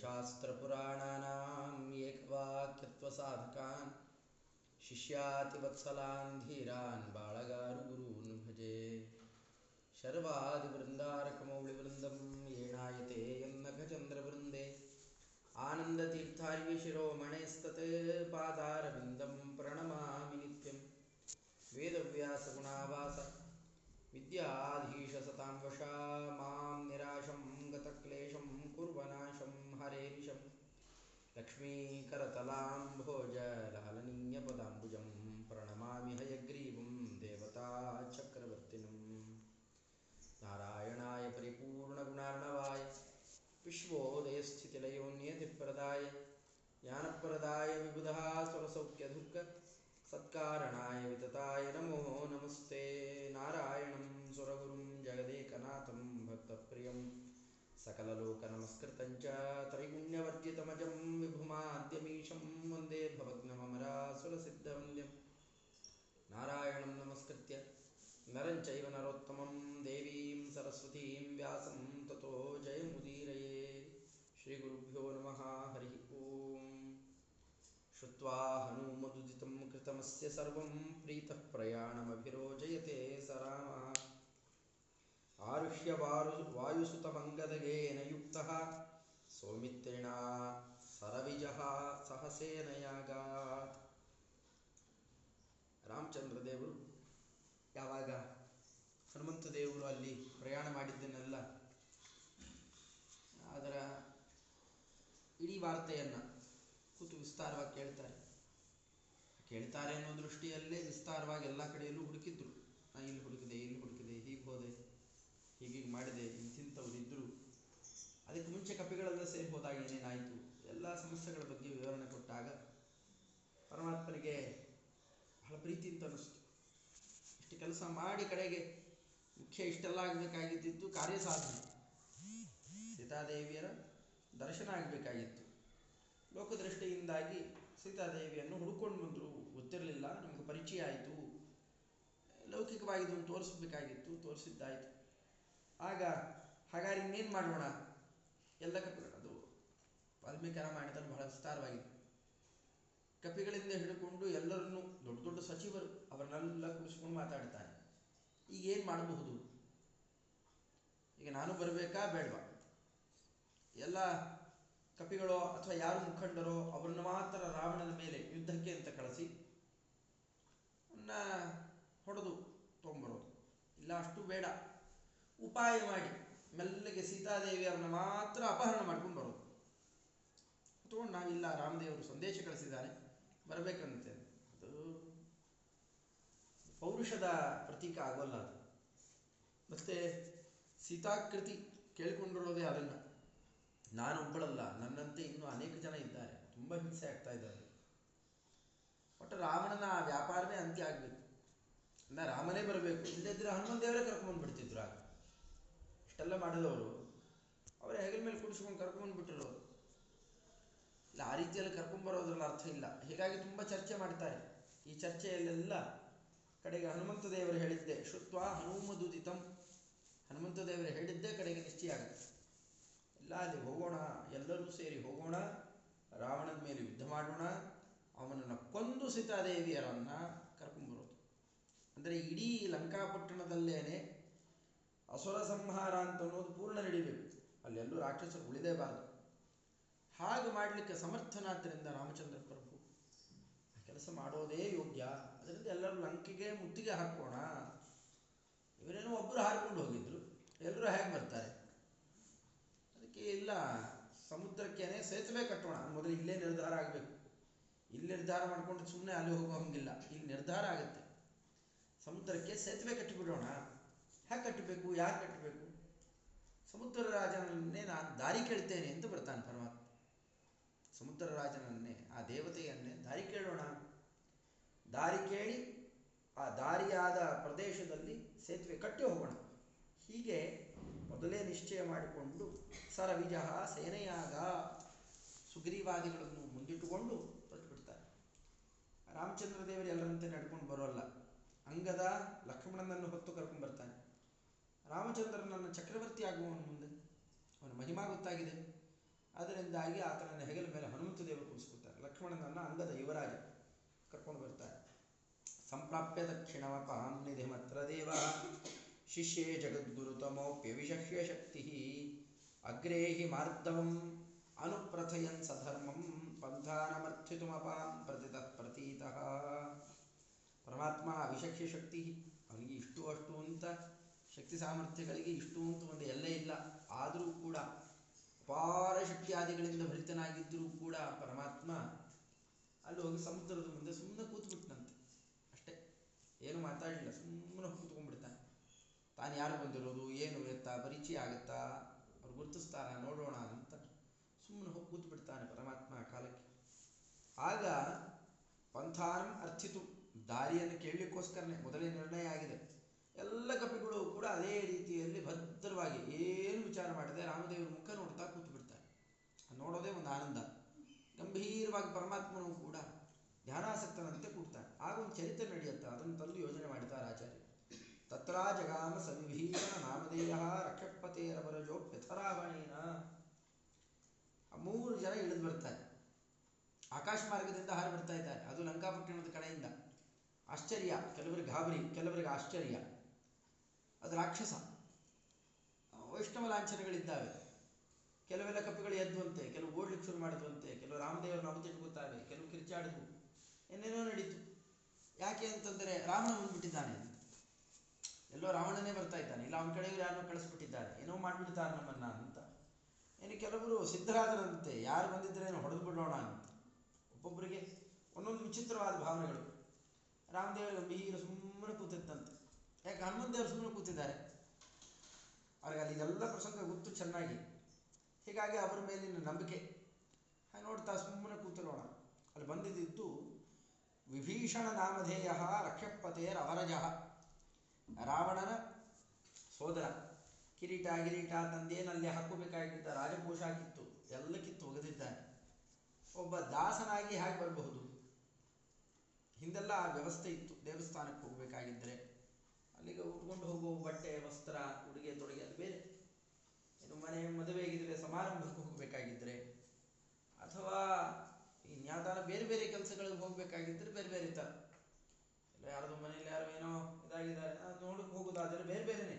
वेदशास्त्रपुराणानाम् एकवाक्यत्वसाधकान्, शिष्यातिवत्सलान्, धीरान् बाळगारुगुरून् भजे। शर्वादिवृन्दारकमौलिवृन्दं येणायते यन्नखचन्द्रवृन्दे। आनन्दतीर्थार्यशिरोमणेस्तत् पादारविन्दं प्रणमामि नित्यं। वेदव्यासगुणावास, विद्याधीशसतां वशा, माँ निराशं गतक्लेशं कुर्वनाशं हरेनिशं लक्ष्मीकरतलाम्भोजलहलनीयपदाम्बुजं प्रणमामि हयग्रीवं देवताचक्रवर्तिनं नारायणाय परिपूर्णगुणार्णवाय, विश्वोदयस्थितिलयोन्यतिप्रदाय, ज्ञानप्रदाय विबुधा सुरसौख्यदुःख सत्कारणाय वितताय नमो नमस्ते। नारायणं सुरगुरुं जगदेकनाथं भक्तप्रियं सकललोकनमस्कृतं च त्रैगुण्यवर्जितमजं विभुमाद्यमीशं वन्दे भवग्नममरासुरसिद्धवन्द्यं नारायणं नमस्कृत्य नरं चैव नरोत्तमं देवीं सरस्वतीं व्यासं ततो जयमुदीरये श्रीगुरुभ्यो नमः हरिः ॐ श्रुत्वा हनूमदुदितं कृतमस्य सर्वं प्रीतः प्रयाणमभिरोचयते स रामः ಆರುಷ್ಯ ವಾರು ವಾಯುಸುತ ಆರುಷ್ಯವಾರು ವಾಯುಸುತಮಂಗದಗೇನಯುಕ್ತ ಸೌಮಿತ್ರೇಣ ಸರವಿಜ ಸಹಸೇನಯಾಗ. ರಾಮಚಂದ್ರದೇವರು ಯಾವಾಗ ಹನುಮಂತ ದೇವರು ಅಲ್ಲಿ ಪ್ರಯಾಣ ಮಾಡಿದ್ದನ್ನೆಲ್ಲ ಅದರ ಇಡೀ ವಾರ್ತೆಯನ್ನ ಕೂತು ವಿಸ್ತಾರವಾಗಿ ಕೇಳ್ತಾರೆ. ಕೇಳ್ತಾರೆ ಅನ್ನೋ ದೃಷ್ಟಿಯಲ್ಲೇ ವಿಸ್ತಾರವಾಗಿ ಎಲ್ಲ ಕಡೆಯಲ್ಲೂ ಹುಡುಕಿದ್ರು. ನಾ ಇಲ್ಲಿ ಹುಡುಕಿದೆ ಇಲ್ಲಿ ಹುಡುಕಿದೆ, ಹೀಗೆ ಹೋದೆ. ಹೀಗೀಗೆ ಮಾಡಿದೆ ಇಂತಿಂಥವ್ರು ಇದ್ದರು ಅದಕ್ಕೆ ಮುಂಚೆ ಕಪಿಗಳೆಲ್ಲ ಸೇರಿ ಹೋದಾಗ ಏನೇನಾಯಿತು? ಎಲ್ಲ ಸಮಸ್ಯೆಗಳ ಬಗ್ಗೆ ವಿವರಣೆ ಕೊಟ್ಟಾಗ ಪರಮಾತ್ಮನಿಗೆ ಬಹಳ ಪ್ರೀತಿ ಅಂತ ಅನ್ನಿಸ್ತು. ಇಷ್ಟು ಕೆಲಸ ಮಾಡಿ ಕಡೆಗೆ ಮುಖ್ಯ ಇಷ್ಟೆಲ್ಲ ಆಗಬೇಕಾಗಿದ್ದಿದ್ದು ಕಾರ್ಯಸಾಧನೆ. ಸೀತಾದೇವಿಯರ ದರ್ಶನ ಆಗಬೇಕಾಗಿತ್ತು. ಲೋಕದೃಷ್ಟಿಯಿಂದಾಗಿ ಸೀತಾದೇವಿಯನ್ನು ಹುಡುಕೊಂಡು ಬಂದರು. ಗೊತ್ತಿರಲಿಲ್ಲ, ನಮಗೆ ಪರಿಚಯ ಆಯಿತು. ಲೌಕಿಕವಾಗಿ ಇದನ್ನು ತೋರಿಸ್ಬೇಕಾಗಿತ್ತು, ತೋರಿಸಿದ್ದಾಯಿತು. ಆಗ ಹಾಗಾದ್ರೆ ಇನ್ನೇನು ಮಾಡೋಣ ಎಲ್ಲ ಕಪಿಗಳು ಅದು ವಾಲ್ಮೀಕಿ ರಾಮಾಯಣದಲ್ಲಿ ಬಹಳ ವಿಸ್ತಾರವಾಗಿದೆ. ಕಪಿಗಳಿಂದ ಹಿಡ್ಕೊಂಡು ಎಲ್ಲರನ್ನೂ ದೊಡ್ಡ ದೊಡ್ಡ ಸಚಿವರು ಅವರನ್ನೆಲ್ಲ ಕೂರಿಸ್ಕೊಂಡು ಮಾತಾಡ್ತಾರೆ. ಈಗ ಏನು ಮಾಡಬಹುದು? ಈಗ ನಾನು ಬರಬೇಕಾ ಬೇಡವಾ? ಎಲ್ಲ ಕಪಿಗಳೋ ಅಥವಾ ಯಾರು ಮುಖಂಡರೋ ಅವರನ್ನು ಮಾತ್ರ ರಾವಣನ ಮೇಲೆ ಯುದ್ಧಕ್ಕೆ ಅಂತ ಕಳಿಸಿ ಹೊಡೆದು ತೊಗೊಂಬರೋದು ಇಲ್ಲ, ಅಷ್ಟು ಬೇಡ. ಉಪಾಯ ಮಾಡಿ, ಮೆಲ್ಲಗೆ ಸೀತಾದೇವಿಯವ್ರನ್ನ ಮಾತ್ರ ಅಪಹರಣ ಮಾಡ್ಕೊಂಡು ಬರೋದು. ತಗೊಂಡು ನಾವಿಲ್ಲ ರಾಮದೇವರು ಸಂದೇಶ ಕಳಿಸಿದ್ದಾರೆ, ಬರಬೇಕಂತೆ. ಅದು ಪೌರುಷದ ಪ್ರತೀಕ ಆಗೋಲ್ಲ ಅದು. ಮತ್ತೆ ಸೀತಾಕೃತಿ ಕೇಳಿಕೊಂಡಿರೋದೇ ಅದನ್ನು. ನಾನೊಬ್ಬಳಲ್ಲ ನನ್ನಂತೆ ಇನ್ನೂ ಅನೇಕ ಜನ ಇದ್ದಾರೆ. ತುಂಬ ಹಿಂಸೆ ಆಗ್ತಾ ಇದ್ದಾರೆ ಒಟ್ಟು ರಾವಣನ ವ್ಯಾಪಾರವೇ ಅಂತ್ಯ ಆಗಬೇಕು. ಅಲ್ಲ ರಾಮನೇ ಬರಬೇಕು ಇಲ್ಲದಿದ್ದರೆ ಹನುಮಂತ ದೇವರೇ ಕರ್ಕೊಂಡ್ಬಂದ್ಬಿಡ್ತಿದ್ರು ಆಗ. ಇಷ್ಟೆಲ್ಲ ಮಾಡಿದವರು. ಅವರೇ ಹೆಗಲ ಮೇಲೆ ಕುಡಿಸ್ಕೊಂಡು ಅವರು ಇಲ್ಲ, ಆ ರೀತಿಯಲ್ಲಿ ಕರ್ಕೊಂಡ್ಬರೋದ್ರಲ್ಲಿ ಅರ್ಥ ಇಲ್ಲ. ಹೀಗಾಗಿ ತುಂಬ ಚರ್ಚೆ ಮಾಡ್ತಾರೆ. ಈ ಚರ್ಚೆಯಲ್ಲೆಲ್ಲ ಕಡೆಗೆ ಹನುಮಂತ ದೇವರು ಹೇಳಿದ್ದೆ ಶುತ್ವ ಹನುಮದುದಿತಂ ಹನುಮಂತ ದೇವರು ಹೇಳಿದ್ದೇ ಕಡೆಗೆ ನಿಶ್ಚಯ ಆಗುತ್ತೆ ಎಲ್ಲ ಅಲ್ಲಿ ಹೋಗೋಣ, ಎಲ್ಲರೂ ಸೇರಿ ಹೋಗೋಣ, ರಾವಣನ ಮೇಲೆ ಯುದ್ಧ ಮಾಡೋಣ, ಅವನನ್ನು ಕೊಂದು ಸೀತಾದೇವಿಯರನ್ನು ಕರ್ಕೊಂಡ್ಬರೋದು ಅಂದರೆ ಇಡೀ ಲಂಕಾಪಟ್ಟಣದಲ್ಲೇನೆ ಅಸುರ ಸಂಹಾರ ಅಂತ ಅನ್ನೋದು ಪೂರ್ಣ ನಡಿಬೇಕು. ಅಲ್ಲೆಲ್ಲೂ ರಾಕ್ಷಸರು ಉಳಿದೇಬಾರದು. ಹಾಗೆ ಮಾಡಲಿಕ್ಕೆ ಸಮರ್ಥನಾದ್ದರಿಂದ ರಾಮಚಂದ್ರ ಪ್ರಭು, ಕೆಲಸ ಮಾಡೋದೇ ಯೋಗ್ಯ. ಅದರಿಂದ ಎಲ್ಲರೂ ಲಂಕೆಗೆ ಮುತ್ತಿಗೆ ಹಾಕೋಣ. ಇವರೇನೋ ಒಬ್ಬರು ಹಾರಿಕೊಂಡು ಹೋಗಿದ್ರು. ಎಲ್ಲರೂ ಹೇಗೆ ಬರ್ತಾರೆ? ಅದಕ್ಕೆ ಇಲ್ಲ, ಸಮುದ್ರಕ್ಕೇನೆ ಸೇತುವೆ ಕಟ್ಟೋಣ. ಮೊದಲು ಇಲ್ಲೇ ನಿರ್ಧಾರ ಆಗಬೇಕು. ಇಲ್ಲಿ ನಿರ್ಧಾರ ಮಾಡಿಕೊಂಡು ಸುಮ್ಮನೆ ಅಲ್ಲಿ ಹೋಗೋ ಹಂಗಿಲ್ಲ. ಇಲ್ಲಿ ನಿರ್ಧಾರ ಆಗುತ್ತೆ. ಸಮುದ್ರಕ್ಕೆ ಸೇತುವೆ ಕಟ್ಟಿಬಿಡೋಣ. ಹೇಗೆ ಕಟ್ಟಬೇಕು ಯಾರು ಕಟ್ಟಬೇಕು ಸಮುದ್ರ ರಾಜನನ್ನೇ ನಾನು ದಾರಿ ಕೇಳ್ತೇನೆ ಎಂದು ಬರ್ತಾನೆ ಪರಮಾತ್ಮ. ಸಮುದ್ರ ರಾಜನನ್ನೇ, ಆ ದೇವತೆಯನ್ನೇ ದಾರಿ ಕೇಳೋಣ. ದಾರಿ ಕೇಳಿ ಆ ದಾರಿಯಾದ ಪ್ರದೇಶದಲ್ಲಿ ಸೇತುವೆ ಕಟ್ಟಿ ಹೋಗೋಣ. ಹೀಗೆ ಮೊದಲೇ ನಿಶ್ಚಯ ಮಾಡಿಕೊಂಡು ಸರವಿಜ ಸೇನೆಯಾಗ ಸುಗ್ರೀವಾದಿಗಳನ್ನು ಮುಂದಿಟ್ಟುಕೊಂಡು ಹೊರಟುಬಿಡ್ತಾರೆ ರಾಮಚಂದ್ರ ದೇವರು ಎಲ್ಲರಂತೆ ನಡ್ಕೊಂಡು ಬರೋಲ್ಲ. ಅಂಗದ ಲಕ್ಷ್ಮಣನನ್ನು ಹೊತ್ತು ಕರ್ಕೊಂಡು ಬರ್ತಾನೆ. ರಾಮಚಂದ್ರನನ್ನು ಚಕ್ರವರ್ತಿ ಆಗುವವನು ಮುಂದೆ ಅವನ ಮಹಿಮಾ ಗೊತ್ತಾಗಿದೆ. ಅದರಿಂದಾಗಿ ಆತನನ್ನು ಹೆಗಲ ಮೇಲೆ ಹನುಮಂತ ದೇವರು ಕೂರಿಸ್ಕೊತಾರೆ ಲಕ್ಷ್ಮಣನನ್ನ ಅಂಗದ ಯುವರಾಜ ಕರ್ಕೊಂಡು ಬರ್ತಾರೆ. ಸಂಪ್ರಾಪ್ಯ ನಿಧಿ ಮತ್ರ ದೇವ. ಶಿಷ್ಯೇ ಜಗದ್ಗುರುತಮೋಪ್ಯವಿಶಸ್ಯ ಶಕ್ತಿ. ಅಗ್ರೇ ಹಿ ಮಾರ್ದವಂ ಅನುಪ್ರಥಯನ್ ಸಧರ್ಮಂ ಪಂಥಾನಮರ್ಥಿತುಮಪಾಂ ಪ್ರತಿತಃ ಪ್ರತೀತಃ. ಪರಮಾತ್ಮ ಅವಿಶಕ್ಯ ಶಕ್ತಿ. ಅವನಿಗೆ ಇಷ್ಟು ಅಷ್ಟು ಅಂತ ಶಕ್ತಿ ಸಾಮರ್ಥ್ಯಗಳಿಗೆ ಇಷ್ಟು ಅಂತ ಒಂದು ಎಲ್ಲೇ ಇಲ್ಲ. ಆದರೂ ಕೂಡ ಅಪಾರ ಶಕ್ತಿಯಾದಿಗಳಿಂದ ಭರಿತನಾಗಿದ್ದರೂ ಕೂಡ ಪರಮಾತ್ಮ ಅಲ್ಲಿ ಹೋಗಿ ಸಮುದ್ರದ ಮುಂದೆ ಸುಮ್ಮನೆ ಕೂತ್ಬಿಟ್ನಂತೆ. ಅಷ್ಟೇ. ಏನು ಮಾತಾಡಲಿಲ್ಲ ಸುಮ್ಮನೆ ಕೂತ್ಕೊಂಡ್ಬಿಡ್ತಾನೆ. ತಾನು ಯಾರು ಬಂದಿರೋದು? ಏನು ಇರುತ್ತಾ ಪರಿಚಯ ಆಗುತ್ತಾ? ಅವ್ರು ಗುರುತಿಸ್ತಾರ? ನೋಡೋಣ ಅಂತ ಸುಮ್ಮನೆ ಹೋಗಿ ಕೂತ್ಬಿಡ್ತಾನೆ ಪರಮಾತ್ಮ ಆ ಕಾಲಕ್ಕೆ. ಆಗ ಪಂಥಾನಂ ಅರ್ಥಿತು. ದಾರಿಯನ್ನು ಕೇಳಲಿಕ್ಕೋಸ್ಕರನೇ ಮೊದಲೇ ನಿರ್ಣಯ ಆಗಿದೆ. ಎಲ್ಲ ಕಪಿಗಳು ಕೂಡ ಅದೇ ರೀತಿಯಲ್ಲಿ ಭದ್ರವಾಗಿ ಏನು ವಿಚಾರ ಮಾಡಿದೆ ರಾಮದೇವರ ಮುಖ ನೋಡ್ತಾ ಕೂತು ಬಿಡ್ತಾರೆ ನೋಡೋದೇ ಒಂದು ಆನಂದ. ಗಂಭೀರವಾಗಿ ಪರಮಾತ್ಮನು ಕೂಡ ಧ್ಯಾನಾಸಕ್ತನಂತೆ ಕೂಡ್ತಾನೆ. ಆಗ ಒಂದು ಚರಿತ್ರೆ ನಡೆಯುತ್ತೆ, ಅದನ್ನು ತಂದು ಯೋಜನೆ ಮಾಡಿದ್ದಾರೆ ಆಚಾರ್ಯ ತತ್ರ ಜಗಾಮ ಸವಿಭೀಷಣ ನಾಮಧೇಯ ರಕ್ಷಪತೇರವರಜೋಪ್ಯಥರಾವಣೇನ ಆ ಮೂರು ಜನ ಇಳಿದು ಬರ್ತಾರೆ. ಆಕಾಶ ಮಾರ್ಗದಿಂದ ಹಾರಿ ಇದ್ದಾರೆ. ಅದು ಲಂಕಾಪಟ್ಟಣದ ಕಡೆಯಿಂದ. ಆಶ್ಚರ್ಯ. ಕೆಲವರಿಗೆ ಗಾಬರಿ, ಕೆಲವರಿಗೆ ಆಶ್ಚರ್ಯ. ಅದು ರಾಕ್ಷಸ. ವೈಷ್ಣವ ಲಾಂಛನಗಳಿದ್ದಾವೆ. ಕೆಲವೆಲ್ಲ ಕಪ್ಪೆಗಳು ಎದ್ದುವಂತೆ, ಕೆಲವು ಓಡ್ಲಿಕ್ಕೆ ಶುರು ಮಾಡಿದ್ವಂತೆ, ಕೆಲವು ರಾಮದೇವರು ನಮತಿಟ್ಕೊತಾವೆ ಕೆಲವು ಕಿರ್ಚಾಡಿದ್ವು ಏನೇನೋ ನಡೀತು. ಯಾಕೆ ಅಂತಂದರೆ ರಾಮನ ಬಂದ್ಬಿಟ್ಟಿದ್ದಾನೆ. ಎಲ್ಲೋ ರಾವಣನೇ ಬರ್ತಾ ಇದ್ದಾನೆ. ಇಲ್ಲ, ಅವನ ಕಡೆಗೆ ಯಾರನ್ನೋ ಕಳಿಸ್ಬಿಟ್ಟಿದ್ದಾರೆ. ಏನೋ ಮಾಡಿಬಿಡ್ತಾರೆ ನಮ್ಮನ್ನ ಅಂತ. ಇನ್ನು ಕೆಲವರು ಸಿದ್ಧರಾದರಂತೆ. ಯಾರು ಬಂದಿದ್ರೇನೋ ಹೊಡೆದು ಬಿಡೋಣ ಅಂತ. ಒಬ್ಬೊಬ್ಬರಿಗೆ ಒಂದೊಂದು ವಿಚಿತ್ರವಾದ ಭಾವನೆಗಳು. ರಾಮದೇವರು ಬೀಗ ಸುಮ್ಮನೆ ಕೂತಿದ್ದಂತೆ. ಯಾಕೆ ಹನುಮಂತ ದೇವರು ಸುಮ್ಮನೆ ಕೂತಿದ್ದಾರೆ? ಅವ್ರಿಗೆ ಅಲ್ಲಿ ಇದೆಲ್ಲ ಪ್ರಸಂಗ ಗೊತ್ತು ಚೆನ್ನಾಗಿ. ಹೀಗಾಗಿ ಅವರ ಮೇಲಿನ ನಂಬಿಕೆ. ಹಾಗೆ ನೋಡ್ತಾ ಸುಮ್ಮನೆ ಕೂತಿರೋಣ. ಅಲ್ಲಿ ಬಂದಿದ್ದು ವಿಭೀಷಣ ನಾಮಧೇಯ ರಕ್ಷಪತೆಯರ ಅವರಜ ರಾವಣನ ಸೋದರ. ಕಿರೀಟ, ಗಿರೀಟ ತಂದೇನಲ್ಲಿ ಹಾಕೋಬೇಕಾಗಿದ್ದ ರಾಜಕೋಶ ಕಿತ್ತು. ಎಲ್ಲ ಕಿತ್ತು ಒಗೆದಿದ್ದಾನೆ. ಒಬ್ಬ ದಾಸನಾಗಿ ಹಾಗೆ ಬರಬಹುದು. ಹಿಂದೆಲ್ಲ ಆ ವ್ಯವಸ್ಥೆ ಇತ್ತು. ದೇವಸ್ಥಾನಕ್ಕೆ ಹೋಗಬೇಕಾಗಿದ್ದರೆ. ಅಲ್ಲಿಗೆ ಉಟ್ಕೊಂಡು ಹೋಗುವ ಬಟ್ಟೆ, ವಸ್ತ್ರ, ಉಡುಗೆ, ತೊಡುಗೆ ಅದು ಬೇರೆ. ಇನ್ನು ಮನೆ ಮದುವೆ ಆಗಿದ್ರೆ ಸಮಾರಂಭಕ್ಕೆ ಹೋಗಬೇಕಾಗಿದ್ದರೆ ಅಥವಾ ಇನ್ಯಾವುದಾರ ಬೇರೆ ಬೇರೆ ಕೆಲಸಗಳಿಗೆ ಹೋಗಬೇಕಾಗಿದ್ದರೆ ಬೇರೆ ಬೇರೆ ಥರ ಇಲ್ಲ ಯಾರದು ಮನೇಲಿ ಯಾರು ಏನೋ ಇದಾಗಿದ್ದಾರೆ ನೋಡಕ್ಕೆ ಹೋಗೋದಾದರೆ ಬೇರೆ ಬೇರೆನೆ.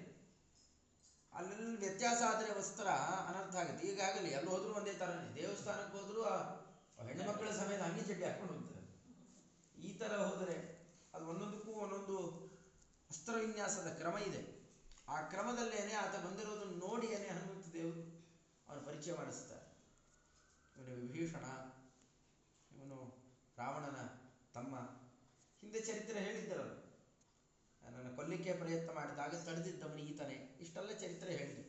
ಅಲ್ಲೆಲ್ಲ ವ್ಯತ್ಯಾಸ ಆದರೆ ವಸ್ತ್ರ ಅನರ್ಥ ಆಗುತ್ತೆ. ಈಗಾಗಲಿ ಎಲ್ಲಿ ಹೋದ್ರು ಒಂದೇ ಥರನೇ ದೇವಸ್ಥಾನಕ್ಕೆ ಹೋದ್ರು ಹೆಣ್ಣು ಮಕ್ಕಳ ಸಮೇತ ಅಂಗಿ ಚಡ್ಡಿ ಹಾಕೊಂಡು ಹೋಗ್ತಾರೆ. ಈ ಥರ ಹೋದರೆ ಅದು ಒಂದೊಂದಕ್ಕೂ ಒಂದೊಂದು ವಸ್ತ್ರ ವಿನ್ಯಾಸದ ಕ್ರಮ ಇದೆ. ಆ ಕ್ರಮದಲ್ಲೇನೆ ಆತ ಬಂದಿರೋದನ್ನು ನೋಡಿಯೇನೆ ಹನುಮಂತ ದೇವರು ಅವನು ಪರಿಚಯ ಮಾಡಿಸ್ತಾರೆ. ಇವನು ವಿಭೀಷಣ, ಇವನು ರಾವಣನ ತಮ್ಮ. ಹಿಂದೆ ಚರಿತ್ರೆ ಅವರು ನನ್ನ ಕೊಲ್ಲಿಕ್ಕೆ ಪ್ರಯತ್ನ ಮಾಡಿದಾಗ ತಡೆದಿದ್ದವನು ಈತನೇ. ಇಷ್ಟೆಲ್ಲ ಚರಿತ್ರೆ ಹೇಳಿದೆ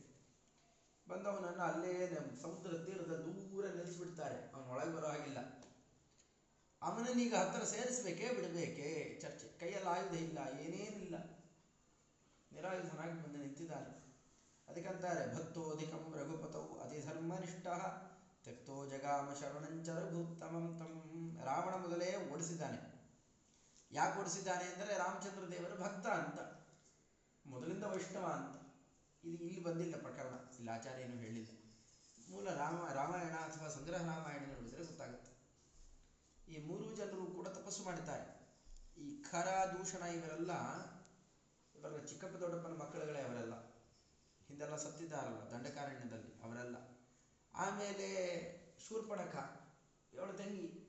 ಬಂದವನನ್ನು ಅಲ್ಲೇ ಸಮುದ್ರ ತೀರದ ದೂರ ನಿಲ್ಲಿಸ್ಬಿಡ್ತಾರೆ. ಅವನ ಒಳಗೆ ಬರೋ ಹಾಗಿಲ್ಲ. ಅವನನ್ನೀಗ ಹತ್ತಿರ ಸೇರಿಸ್ಬೇಕೇ, ಬಿಡಬೇಕೇ, ಚರ್ಚೆ. ಕೈಯಲ್ಲಿ ಆಯುಧ ಇಲ್ಲ, ಏನೇನಿಲ್ಲ. ನಿರಾಯುಧನಾಗಿ ಬಂದು ನಿಂತಿದ್ದಾರೆ. ಅದಕ್ಕಂತಾರೆ ಭಕ್ತೋಧಿಕಂ ರಘುಪತವು ಅತಿಧರ್ಮನಿಷ್ಠ ತೆಕ್ತೋ ಜಗಾಮ ಶರಣಂಚ ರಘುತ್ತಮಂ ತಂ. ರಾವಣ ಮೊದಲೇ ಓಡಿಸಿದ್ದಾನೆ. ಯಾಕೆ ಓಡಿಸಿದ್ದಾನೆ ಅಂದರೆ ರಾಮಚಂದ್ರ ದೇವರ ಭಕ್ತ ಅಂತ. ಮೊದಲಿಂದ ವೈಷ್ಣವ ಅಂತ. ಇದು ಇಲ್ಲಿ ಬಂದಿಲ್ಲ ಪ್ರಕರಣ. ಇಲ್ಲಿ ಆಚಾರ್ಯ ಏನು ಹೇಳಿಲ್ಲ ಮೂಲ ರಾಮ, ರಾಮಾಯಣ ಅಥವಾ ಸಂಗ್ರಹ ರಾಮಾಯಣ ನೋಡಿದರೆ ಗೊತ್ತಾಗುತ್ತೆ. ಈ ಮೂರು ಜನರು ಕೂಡ ತಪಸ್ಸು ಮಾಡುತ್ತಾರೆ ಈ ಖರ, ದೂಷಣ ಇವರೆಲ್ಲ ಇವರ ಚಿಕ್ಕಪ್ಪ ದೊಡ್ಡಪ್ಪನ ಮಕ್ಕಳುಗಳೇ ಅವರೆಲ್ಲ. ಹಿಂದೆಲ್ಲ ಸತ್ತಿದ್ದಾರಲ್ಲ ದಂಡಕಾರಣ್ಯದಲ್ಲಿ ಅವರೆಲ್ಲ. ಆಮೇಲೆ ಶೂರ್ಪಣಖ, ಇವಳ ತಂಗಿ.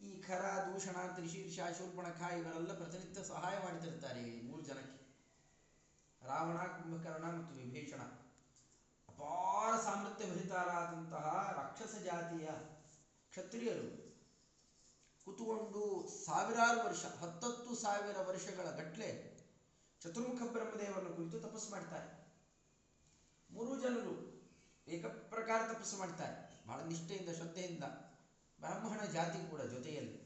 ಈ ಖರ, ದೂಷಣ, ತ್ರಿಶೀರ್ಷ, ಶೂರ್ಪಣಖ ಇವರೆಲ್ಲ ಪ್ರತಿನಿತ್ಯ ಸಹಾಯ ಮಾಡ್ತಿರ್ತಾರೆ ಮೂರು ಜನಕ್ಕೆ. ರಾವಣ, ಕುಂಭಕರ್ಣ ಮತ್ತು ವಿಭೀಷಣ. ಅಪಾರ ಸಾಮರ್ಥ್ಯ ಭರಿತರಾದಂತಹ ರಾಕ್ಷಸ ಜಾತಿಯ ಕ್ಷತ್ರಿಯರು. ಕುತುಕೊಂಡು ಸಾವಿರಾರು ವರ್ಷ ಹತ್ತತ್ತು ಸಾವಿರ ವರ್ಷಗಳ ಗಟ್ಲೆ ಚತುರ್ಮುಖ ಬ್ರಹ್ಮದೇವರನ್ನು ಕುರಿತು ತಪಸ್ಸು ಮಾಡ್ತಾರೆ. ಮೂರು ಜನರು ಏಕಪ್ರಕಾರ ತಪಸ್ಸು ಮಾಡ್ತಾರೆ. ಬಹಳ ನಿಷ್ಠೆಯಿಂದ, ಶ್ರದ್ಧೆಯಿಂದ ಬ್ರಾಹ್ಮಣ ಜಾತಿ ಕೂಡ ಜೊತೆಯಲ್ಲಿ.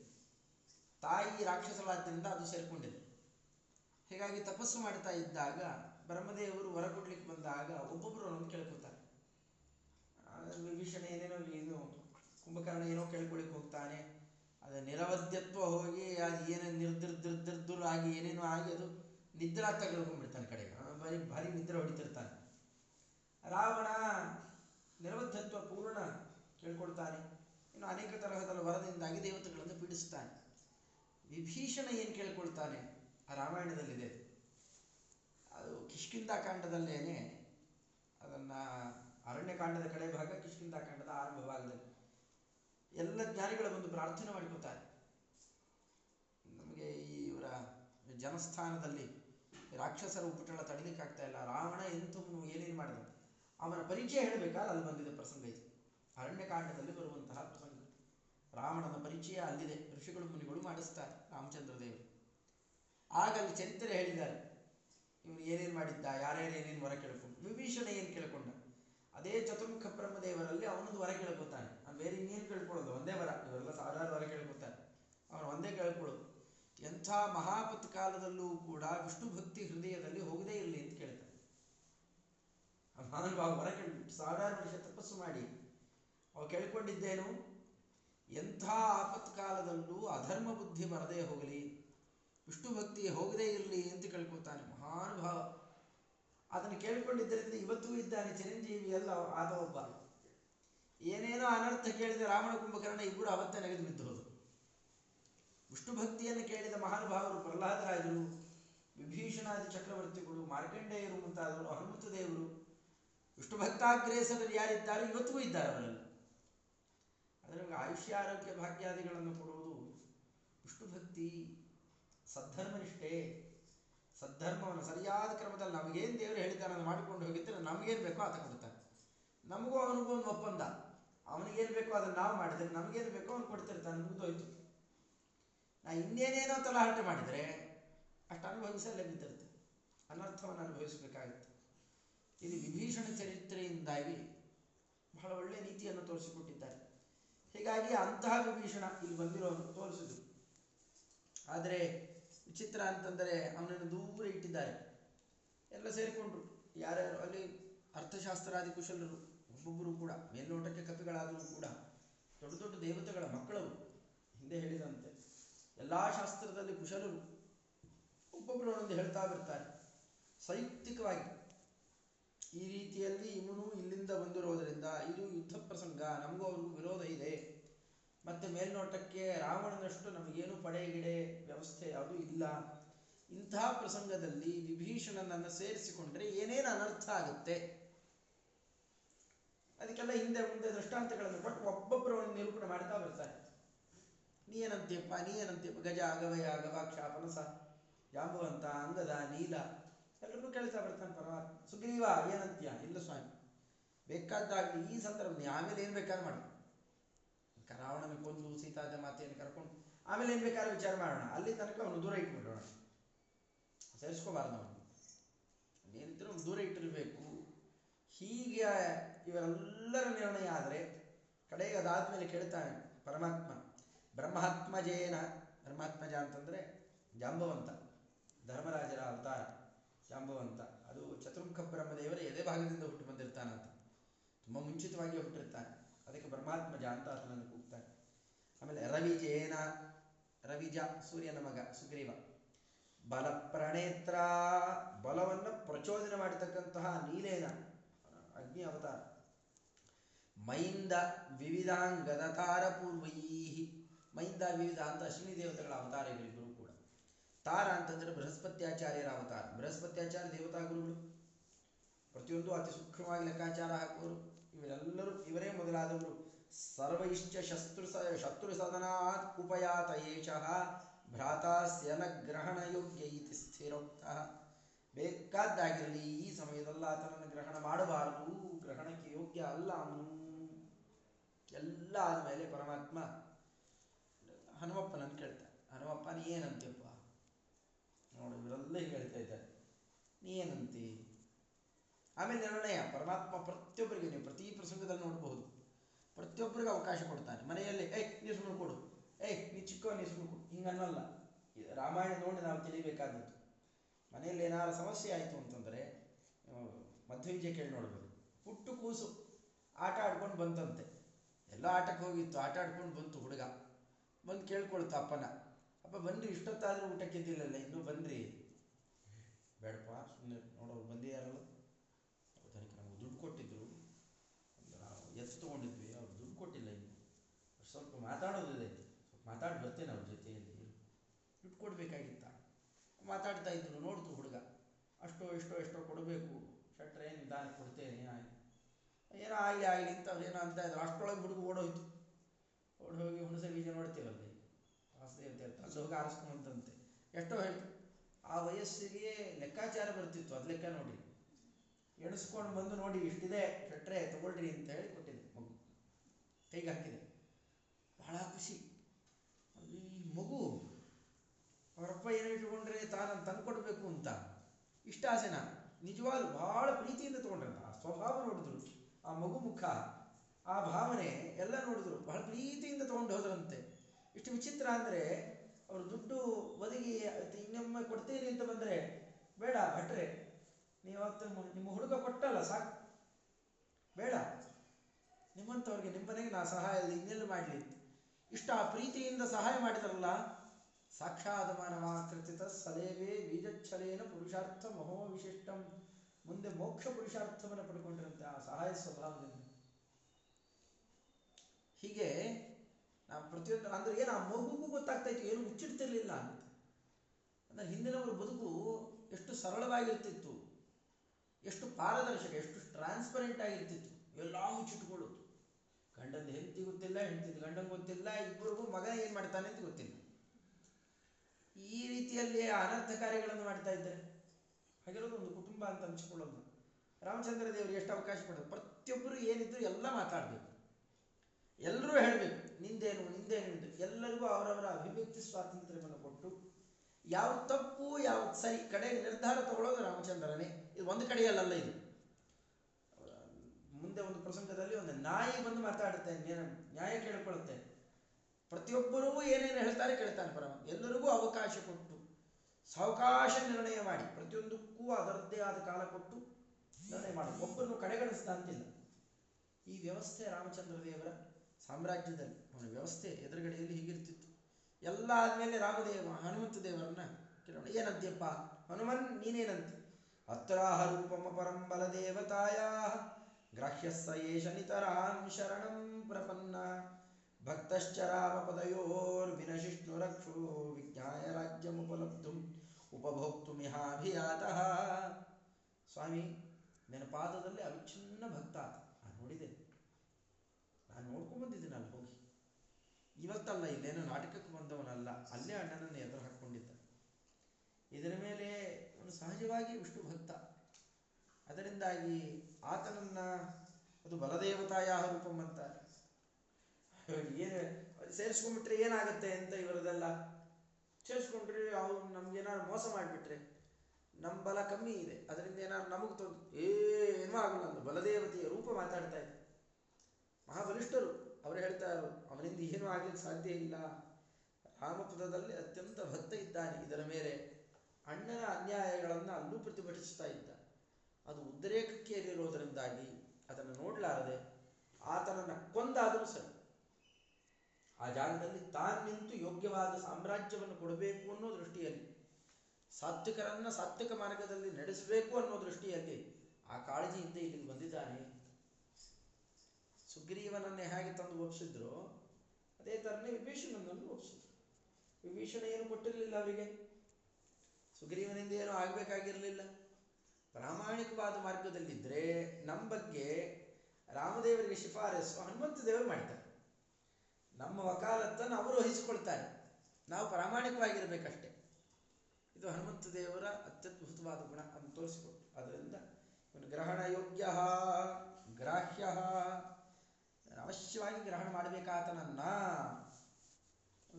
ತಾಯಿ ರಾಕ್ಷಸಳಾದ್ದರಿಂದ ಅದು ಸೇರಿಕೊಂಡಿದೆ. ಹೀಗಾಗಿ ತಪಸ್ಸು ಮಾಡ್ತಾ ಇದ್ದಾಗ ಬ್ರಹ್ಮದೇವರು ಹೊರ ಕೊಡ್ಲಿಕ್ಕೆ ಬಂದಾಗ ಒಬ್ಬೊಬ್ಬರು ಅವನನ್ನು ಕೇಳ್ಕೊತಾರೆ ವಿಭೀಷಣ ಏನೇನೋ ಏನು ಕುಂಭಕರ್ಣ ಏನೋ ಕೇಳ್ಕೊಳಿಕ್ಕೆ ಹೋಗ್ತಾನೆ. ಅದು ನಿರವಧ್ಯತ್ವ ಹೋಗಿ, ಅದು ಏನೇನು ನಿರ್ದಿರ್ದಿರ್ದಿರ್ದುರು ಆಗಿ ಏನೇನೋ ಆಗಿ ಅದು ನಿದ್ರಾ ತಗೊಂಡ್ಬಿಡ್ತಾನೆ ಕಡೆಗೆ. ಭಾರಿ ಭಾರಿ ನಿದ್ರೆ ಹೊಡಿತಿರ್ತಾನೆ. ರಾವಣ ನಿರ್ವದ್ಧತ್ವ ಪೂರ್ಣ ಕೇಳ್ಕೊಡ್ತಾನೆ. ಇನ್ನು ಅನೇಕ ತರಹದ ವರದಿಂದಾಗಿ ದೇವತೆಗಳನ್ನು ಪೀಡಿಸ್ತಾನೆ. ವಿಭೀಷಣ ಏನು ಕೇಳ್ಕೊಳ್ತಾನೆ? ಆ ರಾಮಾಯಣದಲ್ಲಿದೆ. ಅದು ಕಿಷ್ಕಿಂಧಾಕಾಂಡದಲ್ಲೇನೆ ಅದನ್ನು ಅರಣ್ಯಕಾಂಡದ ಕಡೆ ಭಾಗ ಕಿಷ್ಕಿಂಧಾಕಾಂಡದ ಆರಂಭ ಭಾಗದಲ್ಲಿ ಎಲ್ಲ ಜ್ಞಾನಿಗಳ ಬಂದು ಪ್ರಾರ್ಥನೆ ಮಾಡ್ಕೊತಾರೆ ನಮಗೆ ಈ ಇವರ ಜನಸ್ಥಾನದಲ್ಲಿ ರಾಕ್ಷಸರ ಉಪಟಳ ತಡಿಲಿಕ್ಕಾಗ್ತಾ ಇಲ್ಲ. ರಾವಣ ಎಂಥವನು ಏನೇನು ಮಾಡಿದ ಅವನ ಪರಿಚಯ ಹೇಳಬೇಕಾದ್ರೆ ಅಲ್ಲಿ ಬಂದಿದೆ ಪ್ರಸಂಗ ಇದು. ಅರಣ್ಯಕಾಂಡದಲ್ಲಿ ಬರುವಂತಹ ಪ್ರಸಂಗ. ರಾವಣನ ಪರಿಚಯ ಅಲ್ಲಿದೆ. ಋಷಿಗಳು, ಮುನಿಗಳು ಮಾಡಿಸ್ತಾರೆ ರಾಮಚಂದ್ರ ದೇವರು. ಆಗ ಅಲ್ಲಿ ಚರಿತ್ರೆ ಹೇಳಿದ್ದಾರೆ. ಇವನು ಏನೇನು ಮಾಡಿದ್ದ, ಯಾರ್ಯಾರು ಏನೇನು ವರ ಕೇಳ್ಕೊಂಡು. ವಿಭೀಷಣ ಏನು ಕೇಳ್ಕೊಂಡ? ಅದೇ ಚತುರ್ಮುಖ ಬ್ರಹ್ಮದೇವರಲ್ಲಿ ಅವನೊಂದು ವರ ಕೇಳ್ಕೊತಾನೆ. ಅವ್ನು ಬೇರೆ ಇನ್ನೇನು ಕೇಳ್ಕೊಳ್ಳೋದು? ಒಂದೇ ವರ. ಇವರೆಲ್ಲ ಸಾವಿರಾರು ವರ ಕೇಳ್ಕೊತಾರೆ. ಅವನು ಒಂದೇ ಕೇಳ್ಕೊಳ್ಳೋದು. ಎಂಥ ಮಹಾಪತ್ ಕಾಲದಲ್ಲೂ ಕೂಡ ವಿಷ್ಣು ಭಕ್ತಿ ಹೃದಯದಲ್ಲಿ ಹೋಗದೇ ಇರಲಿ ಅಂತ ಕೇಳ್ತಾನೆ ಮಹಾನುಭಾವ ಹೊರಗೆ ಸಾವಿರಾರು ವರ್ಷ ತಪಸ್ಸು ಮಾಡಿ. ಅವ ಕೇಳ್ಕೊಂಡಿದ್ದೇನು? ಎಂಥ ಆಪತ್ಕಾಲದಲ್ಲೂ ಅಧರ್ಮ ಬುದ್ಧಿ ಬರದೇ ಹೋಗಲಿ, ವಿಷ್ಣು ಭಕ್ತಿ ಹೋಗದೇ ಇರಲಿ ಅಂತ ಕೇಳ್ಕೊತಾನೆ ಮಹಾನುಭಾವ. ಅದನ್ನು ಕೇಳ್ಕೊಂಡಿದ್ದರಿಂದ ಇವತ್ತೂ ಇದ್ದಾನೆ ಚಿರಂಜೀವಿ ಎಲ್ಲ ಆದ ಒಬ್ಬ. ಏನೇನೋ ಅನರ್ಥ ಕೇಳಿದೆ ರಾವಣ ಕುಂಭಕರ್ಣ ಇಬ್ಬರು ಅವತ್ತೇ ನೆಗೆದು ಬಿದ್ದು ವಿಷ್ಣು ಭಕ್ತಿಯನ್ನು ಕೇಳಿದ ಮಹಾನುಭಾವರು ಪ್ರಹ್ಲಾದರಾಜರು ವಿಭೀಷಣಾದಿ ಚಕ್ರವರ್ತಿಗಳು, ಮಾರ್ಕಂಡೇಯರು ಮುಂತಾದವರು ಹನುಮಂತ ದೇವರು, ವಿಷ್ಣು ಭಕ್ತಾಗ್ರೇಸರಲ್ಲಿ ಯಾರಿದ್ದಾರೆ ಇವತ್ತಿಗೂ ಇದ್ದಾರೆ ಅವರಲ್ಲಿ. ಆದರೆ ಆಯುಷ್ಯ, ಆರೋಗ್ಯ, ಭಾಗ್ಯಾದಿಗಳನ್ನು ಕೊಡುವುದು ವಿಷ್ಣು ಭಕ್ತಿ, ಸದ್ಧರ್ಮನಿಷ್ಠೆ, ಸದ್ಧರ್ಮವನ್ನು ಸರಿಯಾದ ಕ್ರಮದಲ್ಲಿ ನಮಗೇನು ದೇವರು ಹೇಳಿದ್ದಾನೆ ಅದು ಮಾಡಿಕೊಂಡು ಹೋಗಿದ್ದರೆ ನಮಗೇನು ಬೇಕೋ ಆತ ಕೊಡ್ತಾರೆ. ನಮಗೂ ಅವನಿಗೂ ಒಂದು ಒಪ್ಪಂದ. ಅವನಿಗೇನು ಬೇಕೋ ಅದನ್ನು ನಾವು ಮಾಡಿದರೆ ನಮಗೇನು ಬೇಕೋ ಅವನು ಕೊಡ್ತಿರ್ತಾನೆ ಮುಗಿದೋಯ್ತು ನಾ ಇನ್ನೇನೇನೋ ತಲಹಾಟೆ ಮಾಡಿದರೆ ಅಷ್ಟು ಅನುಭವಿಸಲೇ ಬಿದ್ದಿರುತ್ತೆ. ಅನರ್ಥವನ್ನು ಅನುಭವಿಸಬೇಕಾಗುತ್ತೆ. ಇಲ್ಲಿ ವಿಭೀಷಣ ಚರಿತ್ರೆಯಿಂದಾಗಿ ಬಹಳ ಒಳ್ಳೆಯ ನೀತಿಯನ್ನು ತೋರಿಸಿಕೊಟ್ಟಿದ್ದಾರೆ. ಹೀಗಾಗಿ ಅಂತಹ ವಿಭೀಷಣ ಇಲ್ಲಿ ಬಂದಿರೋನು ತೋರಿಸಿದ್ರು. ಆದರೆ ವಿಚಿತ್ರ ಅಂತಂದರೆ ಅವನನ್ನು ದೂರ ಇಟ್ಟಿದ್ದಾರೆ. ಎಲ್ಲ ಸೇರಿಕೊಂಡ್ರು. ಯಾರ್ಯಾರು ಅಲ್ಲಿ ಅರ್ಥಶಾಸ್ತ್ರಾದಿ ಕುಶಲರು, ಒಬ್ಬೊಬ್ಬರು ಕೂಡ, ಮೇಲ್ನೋಟಕ್ಕೆ ಕಪಿಗಳಾದರೂ ಕೂಡ, ದೊಡ್ಡ ದೊಡ್ಡ ದೇವತೆಗಳ ಮಕ್ಕಳವರು ಹಿಂದೆ ಹೇಳಿದಂತೆ. ಎಲ್ಲ ಶಾಸ್ತ್ರದಲ್ಲಿ ಕುಶಲರು ಒಬ್ಬೊಬ್ಬರು ಒಂದೊಂದು ಹೇಳ್ತಾ ಬರ್ತಾರೆ. ಸಂಯುಕ್ತಿಕವಾಗಿ ಈ ರೀತಿಯಲ್ಲಿ ಇವನು ಇಲ್ಲಿಂದ ಬಂದಿರೋದರಿಂದ ಇದು ಯುದ್ಧ ಪ್ರಸಂಗ, ನಮಗೂ ಅವ್ರಿಗೂ ವಿರೋಧ ಇದೆ. ಮತ್ತೆ ಮೇಲ್ನೋಟಕ್ಕೆ ರಾವಣನಷ್ಟು ನಮಗೇನು ಪಡೆಗಿಡೆ ವ್ಯವಸ್ಥೆ ಯಾವುದೂ ಇಲ್ಲ. ಇಂತಹ ಪ್ರಸಂಗದಲ್ಲಿ ವಿಭೀಷಣನನ್ನು ಸೇರಿಸಿಕೊಂಡ್ರೆ ಏನೇನು ಅನರ್ಥ ಆಗುತ್ತೆ? ಅದಕ್ಕೆಲ್ಲ ಹಿಂದೆ ಮುಂದೆ ದೃಷ್ಟಾಂತಗಳನ್ನು ಕೊಟ್ಟು ಒಬ್ಬೊಬ್ಬರು ನಿರೂಪಣೆ ಮಾಡ್ತಾ ಬರ್ತಾರೆ. ನೀ ಏನಂತೀಯಪ್ಪ ನೀ ಏನಂತೀಯಪ್ಪ ಗಜ ಅಗವಯ ಗವಾಕ್ಷ ಪನಸ ಜಾಂಬುವಂತ, ಅಂಗದ, ನೀಲ. ಎಲ್ಲರೂ ಕೇಳ್ತಾ ಬರ್ತಾನೆ ಪರಮಾತ್ಮ. ಸುಗ್ರೀವ, ಏನಂತೀಯ? ಇಲ್ಲ ಸ್ವಾಮಿ. ಬೇಕಾದ್ದಾಗಲಿ ಈ ಸಂದರ್ಭದಲ್ಲಿ ಆಮೇಲೆ ಏನು ಬೇಕಾದ್ರೆ ಮಾಡಿ. ರಾವಣನ ಕೊಂದು ಸೀತಾದ ಮಾತೆಯನ್ನು ಕರ್ಕೊಂಡು. ಆಮೇಲೆ ಏನು ಬೇಕಾದ್ರೆ ವಿಚಾರ ಮಾಡೋಣ. ಅಲ್ಲಿ ತನಕ ಅವನು ದೂರ ಇಟ್ಬಿಡೋಣ. ಸೇರಿಸ್ಕೋಬಾರ್ದು ಅವನು. ಏನಿದ್ರು ದೂರ ಇಟ್ಟಿರಬೇಕು. ಹೀಗೆ ಇವರೆಲ್ಲರ ನಿರ್ಣಯ ಆದರೆ ಕಡೆಗೆ ಅದಾದ್ಮೇಲೆ ಕೇಳ್ತಾನೆ ಪರಮಾತ್ಮ. ಬ್ರಹ್ಮಾತ್ಮಜೇನ, ಬ್ರಹ್ಮಾತ್ಮಜ ಅಂತಂದರೆ ಜಾಂಬವಂತ, ಧರ್ಮರಾಜರ ಅವತಾರ, ಜಾಂಬವಂತ. ಅದು ಚತುರ್ಮುಖ ಬ್ರಹ್ಮದೇವರ ಎದೆ ಭಾಗದಿಂದ ಹುಟ್ಟು ಬಂದಿರ್ತಾನಂತ ತುಂಬ ಮುಂಚಿತವಾಗಿ ಹುಟ್ಟಿರ್ತಾನೆ. ಅದಕ್ಕೆ ಬ್ರಹ್ಮಾತ್ಮಜ ಅಂತ ಅದನ್ನು ಕೂಗ್ತಾನೆ ಆಮೇಲೆ ರವಿಜೇನ, ರವಿಜ ಸೂರ್ಯನ ಮಗ ಸುಗ್ರೀವ. ಬಲ ಪ್ರಣೇತ್ರ ಬಲವನ್ನು ಪ್ರಚೋದನೆ ಮಾಡತಕ್ಕಂತಹ ನೀಲೇನ, ಅಗ್ನಿ ಅವತಾರ. ಮೈಂದ ವಿವಿಧಾಂಗದ ತಾರಪೂರ್ವೈ ಮೈಂದ ವಿವಿಧ ಅಂತ ಅಶ್ವಿನಿ ದೇವತೆಗಳ ಅವತಾರ ಇವರಿಬ್ಬರು ಕೂಡ. ತಾರ ಅಂತಂದ್ರೆ ಬೃಹಸ್ಪತ್ಯಾಚಾರ್ಯರ ಅವತಾರ. ಬೃಹಸ್ಪತ್ಯಾಚಾರ್ಯ ದೇವತಾ ಗುರುಗಳು. ಪ್ರತಿಯೊಂದು ಅತಿ ಸೂಕ್ಷ್ಮವಾಗಿ ಲೆಕ್ಕಾಚಾರ ಹಾಕುವರು ಇವರೆಲ್ಲರೂ ಇವರೇ ಮೊದಲಾದವರು. ಸರ್ವೈಶ್ಚ ಶಸ್ತ್ರು ಶತ್ರು ಸದನಾತ್ ಉಪಯಾತ ಏಷಃ ಭ್ರಾತಾಸ್ಯನ ಗ್ರಹಣ ಯೋಗ್ಯ ಇತಿ ಸ್ಥಿರೋಕ್ತ. ಬೇಕಾದ್ದಾಗಿರಲಿ ಈ ಸಮಯದಲ್ಲಿ ಆತನನ್ನು ಗ್ರಹಣ ಮಾಡಬಾರದು. ಗ್ರಹಣಕ್ಕೆ ಯೋಗ್ಯ ಅಲ್ಲ ಅವನು. ಎಲ್ಲ ಆದಮೇಲೆ ಪರಮಾತ್ಮ ಹನುಮಪ್ಪನನ್ನು ಕೇಳ್ತಾರೆ. ಹನುಮಪ್ಪ ನೀ ಏನಂತೀಯಪ್ಪ ನೋಡು, ಇವರೆಲ್ಲ ಹೇಳ್ತಾ ಇದ್ದಾರೆ. ನೀ ಏನಂತಿ ಆಮೇಲೆ ನಿರ್ಣಯ, ಪರಮಾತ್ಮ ಪ್ರತಿಯೊಬ್ಬರಿಗೆ, ನೀವು ಪ್ರತಿ ಪ್ರಸಂಗದಲ್ಲಿ ನೋಡಬಹುದು ಪ್ರತಿಯೊಬ್ಬರಿಗೆ ಅವಕಾಶ ಕೊಡ್ತಾನೆ. ಮನೆಯಲ್ಲಿ, ಏಯ್ ನೀ ಸುಮ್ಮನೆ ಕೊಡು. ಏಯ್, ನೀ ಚಿಕ್ಕವ ನೀ ಸುಮ್ಮನೆ ಕೊಡು. ಹಿಂಗೆ ರಾಮಾಯಣ ನೋಡಿ ನಾವು ತಿಳಿಬೇಕಾದದ್ದು. ಮನೆಯಲ್ಲಿ ಏನಾದ್ರು ಸಮಸ್ಯೆ ಆಯಿತು ಅಂತಂದರೆ ಮಧ್ವವಿಜಯ ಕೇಳಿ ನೋಡ್ಬೋದು. ಪುಟ್ಟು ಕೂಸು. ಆಟ ಆಡ್ಕೊಂಡು ಬಂತಂತೆ. ಎಲ್ಲ ಆಟಕ್ಕೆ ಹೋಗಿತ್ತು. ಆಟ ಆಡ್ಕೊಂಡು ಬಂತು ಹುಡುಗ. ಬಂದು ಕೇಳ್ಕೊಳ್ತಾ ಅಪ್ಪನ. ಅಪ್ಪ, ಬನ್ರಿ, ಇಷ್ಟೊತ್ತಾದರೂ ಊಟಕ್ಕೆ ಇದ್ದಿಲ್ಲಲ್ಲ, ಇನ್ನೂ ಬಂದ್ರಿ ಬೇಡಪ್ಪ ಸುಮ್ಮನೆ ನೋಡೋರು ಬಂದಿಯಾರಲ್ಲ ಅದಕ್ಕೆ ನಮ್ಗೆ ದುಡ್ಡು ಕೊಟ್ಟಿದ್ರು. ಎತ್ತು ತೊಗೊಂಡಿದ್ವಿ, ಅವ್ರು ದುಡ್ಡು ಕೊಟ್ಟಿಲ್ಲ ಇನ್ನು. ಸ್ವಲ್ಪ ಮಾತಾಡೋದಿದೆ ಮಾತಾಡಿ ಬರ್ತೇನೆ ಅವ್ರ ಜೊತೆಯಲ್ಲಿ. ದುಡ್ಡು ಕೊಡಬೇಕಾಗಿತ್ತ. ಮಾತಾಡ್ತಾ ಇದ್ರು, ನೋಡ್ತು ಹುಡುಗ. ಅಷ್ಟೋ, ಎಷ್ಟೋ ಎಷ್ಟೋ ಕೊಡಬೇಕು. ಶೆಟ್ಟ್ರೇ ಏನು ದಾನ ಕೊಡ್ತೇನೆ ಏನೋ ಆಗಲಿ ಆಗಲಿ ಅಂತ ಏನೋ ಅಂತ ಇದ್ರು. ಅಷ್ಟೊಳಗೆ ಹುಡುಗ ಓಡೋಯ್ತು. ಓಡಿ ಹೋಗಿ ಹುಣಸೆ ಬೀಜ ನೋಡ್ತೀವಲ್ಲಿ ಹೇಳ್ತಾರೆ ಅಲ್ಲಿ ಹೋಗಿ ಆರಿಸ್ಕೊಂಬಂತಂತೆ. ಎಷ್ಟೋ ಹೇಳ್ತು ಆ ವಯಸ್ಸಿಗೆ ಲೆಕ್ಕಾಚಾರ ಬರ್ತಿತ್ತು, ಅದು ಲೆಕ್ಕ ನೋಡಿ. ಎಣಿಸ್ಕೊಂಡು ಬಂದು ನೋಡಿ, ಇಷ್ಟಿದೆ ಕೆಟ್ಟರೆ ತಗೊಳ್ರಿ ಅಂತ ಹೇಳಿ ಕೊಟ್ಟಿದೆ ಮಗು. ಕೈಗೆ ಹಾಕಿದೆ. ಬಹಳ ಖುಷಿ. ಅಲ್ಲಿ ಮಗು ಅವರಪ್ಪ ಏನು ಇಟ್ಕೊಂಡ್ರೆ ತಾನು ತಂದ್ಕೊಡ್ಬೇಕು ಅಂತ. ಇಷ್ಟ ಆಸೆನ ನಿಜವಾಗ್ಲೂ ಬಹಳ ಪ್ರೀತಿಯಿಂದ ತಗೊಂಡ್ರಂತ. ಆ ಸ್ವಭಾವ ನೋಡಿದ್ರು. ಆ ಮಗು ಮುಖ. ಆ ಭಾವನೆ ಎಲ್ಲ ನೋಡಿದ್ರು. ಬಹಳ ಪ್ರೀತಿಯಿಂದ ತಗೊಂಡು ಹೋದ್ರಂತೆ. ಇಷ್ಟು ವಿಚಿತ್ರ ಅಂದರೆ ಅವರು ದುಡ್ಡು ಒದಗಿ ಇನ್ನೊಮ್ಮೆ ಕೊಡ್ತೀನಿ ಅಂತ ಬಂದರೆ ಬೇಡ, ಭಟ್ರೆ, ನೀವತ್ತು ನಿಮ್ಮ ಹುಡುಗ ಕೊಟ್ಟಲ್ಲ ಸಾಕು. ಬೇಡ. ನಿಮ್ಮಂಥವ್ರಿಗೆ ನಿಮ್ಮನೆಗೆ ನಾ ಸಹಾಯ ಇನ್ನೆಲ್ಲ ಮಾಡಲಿ? ಇಷ್ಟ ಆ ಪ್ರೀತಿಯಿಂದ ಸಹಾಯ ಮಾಡಿದ್ರಲ್ಲ? ಸಾಕ್ಷಾತ್ ಮಾನವಾಕೃತಿತ ಸಲೇವೆ ಬೀಜಚ್ಛಲೇನ ಪುರುಷಾರ್ಥ ಮಹೋ ವಿಶಿಷ್ಟಂ ಮುಂದೆ ಮೋಕ್ಷ ಪುರುಷಾರ್ಥವನ್ನು ಪಡ್ಕೊಂಡಿರಂತೆ ಆ ಸಹಾಯ ಸ್ವಭಾವದಿಂದ. ಹೀಗೆ ನಾವು ಪ್ರತಿಯೊಂದು ಅಂದ್ರೆ ಏನು ಆ ಮಗುಗೂ ಗೊತ್ತಾಗ್ತಾ ಇತ್ತು, ಏನು ಮುಚ್ಚಿಡ್ತಿರ್ಲಿಲ್ಲ ಅಂತ. ಅಂದರೆ ಹಿಂದಿನವರ ಬದುಕು ಎಷ್ಟು ಸರಳವಾಗಿರ್ತಿತ್ತು, ಎಷ್ಟು ಪಾರದರ್ಶಕ, ಎಷ್ಟು ಟ್ರಾನ್ಸ್ಪರೆಂಟ್ ಆಗಿರ್ತಿತ್ತು, ಎಲ್ಲ ಮುಚ್ಚಿಟ್ಕೊಳ್ಳೋದು. ಗಂಡನ ಹೆಂಡತಿ ಗೊತ್ತಿಲ್ಲ ಹೆಂಡತಿ ಗಂಡನ ಗೊತ್ತಿಲ್ಲ, ಇಬ್ಬರಿಗೂ ಮಗ ಏನು ಮಾಡ್ತಾನೆ ಅಂತ ಗೊತ್ತಿಲ್ಲ. ಈ ರೀತಿಯಲ್ಲಿ ಅನರ್ಥ ಕಾರ್ಯಗಳನ್ನು ಮಾಡ್ತಾ ಇದ್ದಾರೆ ಹಾಗಿರೋದು ಒಂದು ಕುಟುಂಬ ಅಂತ ಹಂಚಿಕೊಳ್ಳೋದು. ರಾಮಚಂದ್ರ ದೇವರು ಎಷ್ಟು ಅವಕಾಶ ಕೊಡೋದು? ಪ್ರತಿಯೊಬ್ಬರು ಏನಿದ್ರು ಎಲ್ಲ ಮಾತಾಡಬೇಕು. ಎಲ್ಲರೂ ಹೇಳಬೇಕು, ನಿಂದೇನು ನಿಂದೇನು ಎಲ್ಲರಿಗೂ ಅವರವರ ಅಭಿವ್ಯಕ್ತಿ ಸ್ವಾತಂತ್ರ್ಯವನ್ನು ಕೊಟ್ಟು, ಯಾವ ತಪ್ಪು, ಯಾವ ಸರಿ ಕಡೆ ನಿರ್ಧಾರ ತಗೊಳ್ಳೋದು ರಾಮಚಂದ್ರನೇ. ಇದು ಒಂದು ಕಡೆಯಲ್ಲ ಇದು. ಮುಂದೆ ಒಂದು ಪ್ರಸಂಗದಲ್ಲಿ ಒಂದು ನಾಯಿ ಬಂದು ಮಾತಾಡುತ್ತೆ ನ್ಯಾಯ ಕೇಳಿಕೊಳ್ಳುತ್ತೆ. ಪ್ರತಿಯೊಬ್ಬರೂ ಏನೇನು ಹೇಳ್ತಾರೆ ಕೇಳ್ತಾನೆ ಪರಮ. ಎಲ್ಲರಿಗೂ ಅವಕಾಶ ಕೊಟ್ಟು, ಸಾವಕಾಶ ನಿರ್ಣಯ ಮಾಡಿ, ಪ್ರತಿಯೊಂದಕ್ಕೂ ಅದರದ್ದೇ ಆದ ಕಾಲ ಕೊಟ್ಟು ನಿರ್ಣಯ ಮಾಡಿ. ಒಬ್ಬರನ್ನು ಕಡೆಗಣಿಸ್ತಾ ಅಂತಿಲ್ಲ. ಈ ವ್ಯವಸ್ಥೆ ರಾಮಚಂದ್ರ ದೇವರ ಸಾಮ್ರಾಜ್ಯದಲ್ಲಿ ಅವನ ವ್ಯವಸ್ಥೆ ಎದುರುಗಡೆಯಲ್ಲಿ ಹೀಗಿರ್ತಿತ್ತು ಎಲ್ಲ ಆದಮೇಲೆ ರಾಮದೇವ ಹನುಮಂತ ದೇವರನ್ನ ಕೇಳೋಣ. ಏನಂತೀಯಪ್ಪ ಹನುಮನ್, ನೀನೇನಂತೆ? ಅತ್ರಾಹ ರೂಪಮ ಪರಂ ಬಲದೇವತಾಯ ಗ್ರಾಹ್ಯಸ್ಸ ಏಷ ನಿತರಾಂ ಶರಣಂ ಪ್ರಪನ್ನ ಭಕ್ತಶ್ಚ ರಾಮಪದಯೋರ್ವಿನಶಿಷ್ಣುರಕ್ಷೋ ವಿಜ್ಞಾಯ ರಾಜ್ಯಮುಪಲಬ್ಧುಂ ಉಪಭೋಕ್ತುಮಿಹಾಭಿಯಾತಃ ಸ್ವಾಮಿ ನನ್ನ ಪಾದದಲ್ಲಿ ಅವಿಚ್ಛಿನ್ನ ಭಕ್ತ. ನೋಡಿದೆ. ನಾನು ನೋಡ್ಕೊಂಡ್ಬಂದಿದ್ದೀನಲ್ಲ ಹೋಗಿ. ಇವತ್ತಲ್ಲ ಇಲ್ಲೇನು ನಾಟಕಕ್ಕೆ ಬಂದವನಲ್ಲ, ಅಲ್ಲೇ ಅಣ್ಣನನ್ನು ಎದುರು ಹಾಕ್ಕೊಂಡಿದ್ದ. ಇದರ ಮೇಲೆ ಅವನು ಸಹಜವಾಗಿ ವಿಷ್ಣು ಭಕ್ತ. ಅದರಿಂದಾಗಿ ಆತನನ್ನ ಅದು ಬಲದೇವತಾಯ ರೂಪಂ ಅಂತಾರೆ ಏನು ಸೇರಿಸ್ಕೊಂಡ್ಬಿಟ್ರೆ ಏನಾಗುತ್ತೆ ಅಂತ ಇವರದೆಲ್ಲ ಸೇರಿಸ್ಕೊಂಡ್ರೆ ಅವ್ರು ನಮ್ಗೇನಾದ್ರು ಮೋಸ ಮಾಡಿಬಿಟ್ರೆ ನಮ್ಮ ಬಲ ಕಮ್ಮಿ ಇದೆ. ಅದರಿಂದ ಏನಾದ್ರು ನಮಗೆ ತೊಂದರೆ ಏನೂ ಆಗಲ್ಲ. ಬಲದೇವತೆಯ ರೂಪ ಮಾತಾಡ್ತಾ ಇದೆ ಮಹಾಬಲಿಷ್ಠರು ಅವರು ಹೇಳ್ತಾ ಇದ್ರು ಅವನಿಂದ ಏನೂ ಆಗ್ಲಿಕ್ಕೆ ಸಾಧ್ಯ ಇಲ್ಲ. ರಾಮಪುರದಲ್ಲಿ ಅತ್ಯಂತ ಭಕ್ತ ಇದ್ದಾನೆ. ಇದರ ಮೇಲೆ ಅಣ್ಣನ ಅನ್ಯಾಯಗಳನ್ನು ಅಲ್ಲೂ ಪ್ರತಿಭಟಿಸ್ತಾ ಇದ್ದ ಅದು ಉದ್ರೇಕಕ್ಕೆ ಏರಿರೋದರಿಂದಾಗಿ ಅದನ್ನು ನೋಡಲಾರದೆ ಆತನನ್ನು ಕೊಂದಾದರೂ ಸರಿ. ಆ ಜಾಗದಲ್ಲಿ ತಾನು ನಿಂತು ಯೋಗ್ಯವಾದ ಸಾಮ್ರಾಜ್ಯವನ್ನು ಕೊಡಬೇಕು ಅನ್ನೋ ದೃಷ್ಟಿಯಲ್ಲಿ, ಸಾತ್ವಿಕರನ್ನ ಸಾತ್ವಿಕ ಮಾರ್ಗದಲ್ಲಿ ನಡೆಸಬೇಕು ಅನ್ನೋ ದೃಷ್ಟಿಯಲ್ಲಿ ಆ ಕಾಳಜಿಯಿಂದ ಇಲ್ಲಿಗೆ ಬಂದಿದ್ದಾನೆ. ಸುಗ್ರೀವನನ್ನೇ ಹೇಗೆ ತಂದು ಒಪ್ಪಿಸಿದ್ರು ಅದೇ ಥರನೇ ವಿಭೀಷಣನನ್ನು ಒಪ್ಪಿಸಿದ್ರು ವಿಭೀಷಣ ಏನು ಕೊಟ್ಟಿರಲಿಲ್ಲ ಅವರಿಗೆ? ಸುಗ್ರೀವನಿಂದ ಏನು ಆಗಬೇಕಾಗಿರಲಿಲ್ಲ? ಪ್ರಾಮಾಣಿಕವಾದ ಮಾರ್ಗದಲ್ಲಿದ್ದರೆ ನಮ್ಮ ಬಗ್ಗೆ ರಾಮದೇವರಿಗೆ ಶಿಫಾರಸು ಹನುಮಂತ ದೇವರು ಮಾಡ್ತಾರೆ ನಮ್ಮ ವಕಾಲತ್ತನ್ನು ಅವರು ವಹಿಸಿಕೊಳ್ತಾರೆ. ನಾವು ಪ್ರಾಮಾಣಿಕವಾಗಿರಬೇಕಷ್ಟೆ. ಇದು ಹನುಮಂತ ದೇವರ ಅತ್ಯದ್ಭುತವಾದ ಗುಣ ಅಂತ ತೋರಿಸಿಕೊಟ್ಟು. ಅದರಿಂದ ಗ್ರಹಣ ಯೋಗ್ಯ ಗ್ರಾಹ್ಯ. ಅವಶ್ಯವಾಗಿ ಗ್ರಹಣ ಮಾಡಬೇಕಾತನನ್ನ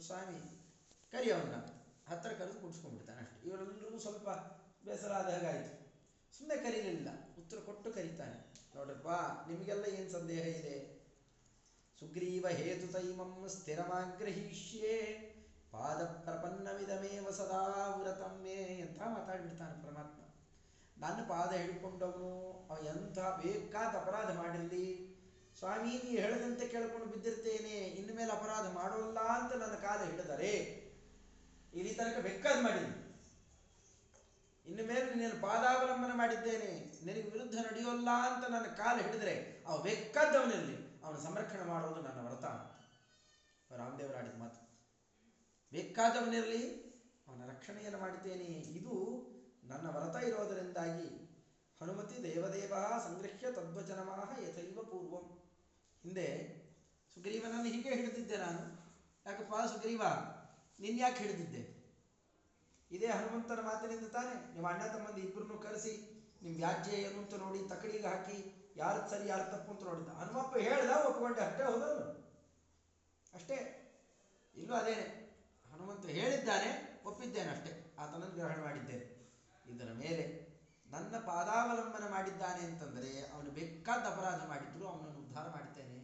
ಸ್ವಾಮಿ, ಕರಿ ಅವನ್ನ. ಹತ್ತಿರ ಕರೆದು ಕುಡಿಸ್ಕೊಂಡ್ಬಿಡ್ತಾನೆ ಅಷ್ಟು. ಇವರೆಲ್ಲರಿಗೂ ಸ್ವಲ್ಪ ಬೇಸರ ಆದ ಹಾಗಾಯಿತು. ಸುಮ್ಮನೆ ಕರೀಲಿಲ್ಲ. ಉತ್ತರ ಕೊಟ್ಟು ಕರೀತಾನೆ. ನೋಡ್ರಪ್ಪ ನಿಮಗೆಲ್ಲ ಏನು ಸಂದೇಹ ಇದೆ? ಸುಗ್ರೀವ ಹೇತು ತೈಮಂ ಸ್ಥಿರಮಾಗ್ರಹಿಷ್ಯೇ. ಪಾದ ಪ್ರಪನ್ನವಿದಮೇವ ಸದಾ ವ್ರತಂ ಮೇ ಅಂತ ಮಾತಾಡಿಬಿಡ್ತಾನೆ ಪರಮಾತ್ಮ. ನನ್ನ ಪಾದ ಹಿಡ್ಕೊಂಡವನು, ಎಂಥ ಬೇಕಾದ ಅಪರಾಧ ಮಾಡಿರಲಿ. ಸ್ವಾಮಿ, ನೀ ಹೇಳದಂತೆ ಕೇಳ್ಕೊಂಡು ಬಿದ್ದಿರ್ತೇನೆ. ಇನ್ನು ಮೇಲೆ ಅಪರಾಧ ಮಾಡೋಲ್ಲ ಅಂತ ನನ್ನ ಕಾಲ ಹಿಡಿದರೆ ಇಲ್ಲಿ ತನಕ ಬೆಕ್ಕದ್ ಮಾಡಿದೆ ಇನ್ನು ಮೇಲೆ ನೀನು ಪಾದಾವಲಂಬನೆ ಮಾಡಿದ್ದೇನೆ. ನಿನಗೆ ವಿರುದ್ಧ ನಡೆಯೋಲ್ಲ ಅಂತ ನನ್ನ ಕಾಲು ಹಿಡಿದ್ರೆ ಅವ ಬೆಕ್ಕದ್ದವನಲ್ಲಿ ಅವನ ಸಂರಕ್ಷಣೆ ಮಾಡೋದು ನನ್ನ ವ್ರತ ರಾಮದೇವರಾಡಿದ ಮಾತು. ಬೇಕಾದವನಿರಲಿ ಅವನ ರಕ್ಷಣೆಯನ್ನು ಮಾಡಿದ್ದೇನೆ. ಇದು ನನ್ನ ವ್ರತ ಇರೋದರಿಂದಾಗಿ ಹನುಮತಿ ದೇವದೇವ ಸಂಗೃಹ್ಯ ತದ್ವಚನಮಾಹ ಯಥೈವ ಪೂರ್ವಂ. ಹಿಂದೆ, ಸುಗ್ರೀವನನ್ನು ಹೀಗೆ ಹಿಡಿದಿದ್ದೆ ನಾನು. ಯಾಕಪ್ಪ ಸುಗ್ರೀವ? ನಿನ್ ಯಾಕೆ ಹಿಡಿದಿದ್ದೆ? ಇದೇ ಹನುಮಂತನ ಮಾತಿನಿಂದ ತಾನೆ. ನಿಮ್ಮ ಅಣ್ಣ ತಮ್ಮಂದು ಇಬ್ಬರನ್ನು ಕರೆಸಿ ನಿಮ್ಮ ವ್ಯಾಜ್ಯ ಏನು ಅಂತ ನೋಡಿ ತಕಡಿಗೆ ಹಾಕಿ, ಯಾರು ಸರಿ, ಯಾರು ತಪ್ಪು ಅಂತ ನೋಡಿದ್ದ. ಹನುಮಪ್ಪ ಹೇಳ್ದ, ಒಪ್ಕೊಂಡೆ. ಅಷ್ಟೇ ಹೋದನು ಅಷ್ಟೇ. ಇಲ್ಲೂ ಅದೇನೆ ಹನುಮಂತ ಹೇಳಿದ್ದಾನೆ, ಒಪ್ಪಿದ್ದೇನೆ ಅಷ್ಟೇ. ಆತನನ್ನು ಗ್ರಹಣ ಮಾಡಿದ್ದೇನೆ. ಇದರ ಮೇಲೆ ನನ್ನ ಪಾದಾವಲಂಬನ ಮಾಡಿದ್ದಾನೆ ಅಂತಂದರೆ, ಅವನು ಬೇಕಾದ ಅಪರಾಧ ಮಾಡಿದ್ರು ಅವನನ್ನು ಉದ್ಧಾರ ಮಾಡಿದ್ದೇನೆ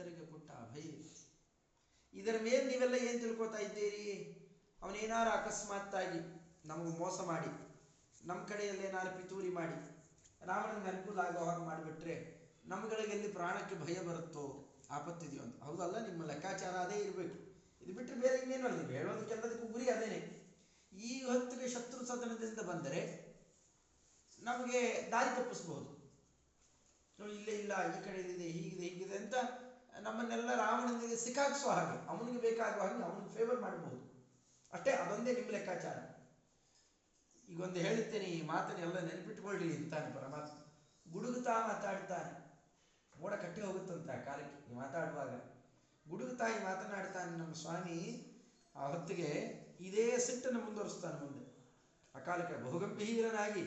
ಭಕ್ತರಿಗೆ ಕೊಟ್ಟ ಅಭಯ ಇದರ ಮೇಲೆ ನೀವೆಲ್ಲ ಏನು ತಿಳ್ಕೊತಾ ಇದ್ದೀರಿ? ಅವನೇನಾರು ಅಕಸ್ಮಾತ್ತಾಗಿ ನಮಗೆ ಮೋಸ ಮಾಡಿ, ನಮ್ಮ ಕಡೆಯಲ್ಲಿ ಏನಾರು ಪಿತೂರಿ ಮಾಡಿ ರಾವಣನಿಗೆ ಅನುಕೂಲ ಆಗೋ ಹಾಗೆ ಮಾಡಿಬಿಟ್ರೆ ನಮ್ಗಳಿಗೆ ಎಲ್ಲಿ ಪ್ರಾಣಕ್ಕೆ ಭಯ ಬರುತ್ತೋ ಆಪತ್ತಿದೆಯೋ ಅಂತ. ಹೌದಲ್ಲ, ನಿಮ್ಮ ಲೆಕ್ಕಾಚಾರ ಅದೇ ಇರಬೇಕು. ಇದು ಬಿಟ್ಟರೆ ಬೇರೆ ಇನ್ನೇನು ಅಲ್ಲ. ನೀವು ಹೇಳೋದಕ್ಕೆಲ್ಲದಕ್ಕೂ ಗುರಿ ಅದೇನೆ. ಈ ಹೊತ್ತಿಗೆ ಶತ್ರು ಸದನದಿಂದ ಬಂದರೆ ನಮಗೆ ದಾರಿ ತಪ್ಪಿಸ್ಬೋದು. ನೋಡಿ ಇಲ್ಲೇ ಇಲ್ಲ, ಈ ಕಡೆ ಇದೆ ಹೀಗಿದೆ ಹೀಗಿದೆ ಅಂತ ನಮ್ಮನ್ನೆಲ್ಲ ರಾವಣನಿಗೆ ಸಿಕ್ಕಾಕ್ಸೋ ಹಾಗೆ, ಅವನಿಗೆ ಬೇಕಾಗುವ ಹಾಗೆ ಅವನಿಗೆ ಫೇವರ್ ಮಾಡಬಹುದು ಅಷ್ಟೇ, ಅದೊಂದೇ ನಿಮ್ಮ ಲೆಕ್ಕಾಚಾರ. ಈಗ ಒಂದು ಹೇಳುತ್ತೇನೆ, ಈ ಮಾತನ್ನು ಎಲ್ಲ ನೆನಪಿಟ್ಕೊಳ್ಳಿ ಅಂತಾನೆ ಪರಮಾತ್ಮ. ಗುಡುಗುತ್ತಾ ಮಾತಾಡ್ತಾನೆ. ಮೋಡ ಕಟ್ಟಿ ಹೋಗುತ್ತಂತ ಕಾಲಕ್ಕೆ, ಈ ಮಾತಾಡುವಾಗ. ಗುಡುಗುತಾಯಿ ಮಾತನಾಡ್ತಾನೆ ನಮ್ಮ ಸ್ವಾಮಿ, ಆ ಹೊತ್ತಿಗೆ ಇದೇ ಸಿಟ್ಟನ್ನು ಮುಂದುವರಿಸ್ತಾನೆ ಮುಂದೆ. ಆ ಕಾಲಕ್ಕೆ ಬಹುಗಂಭೀರನಾಗಿ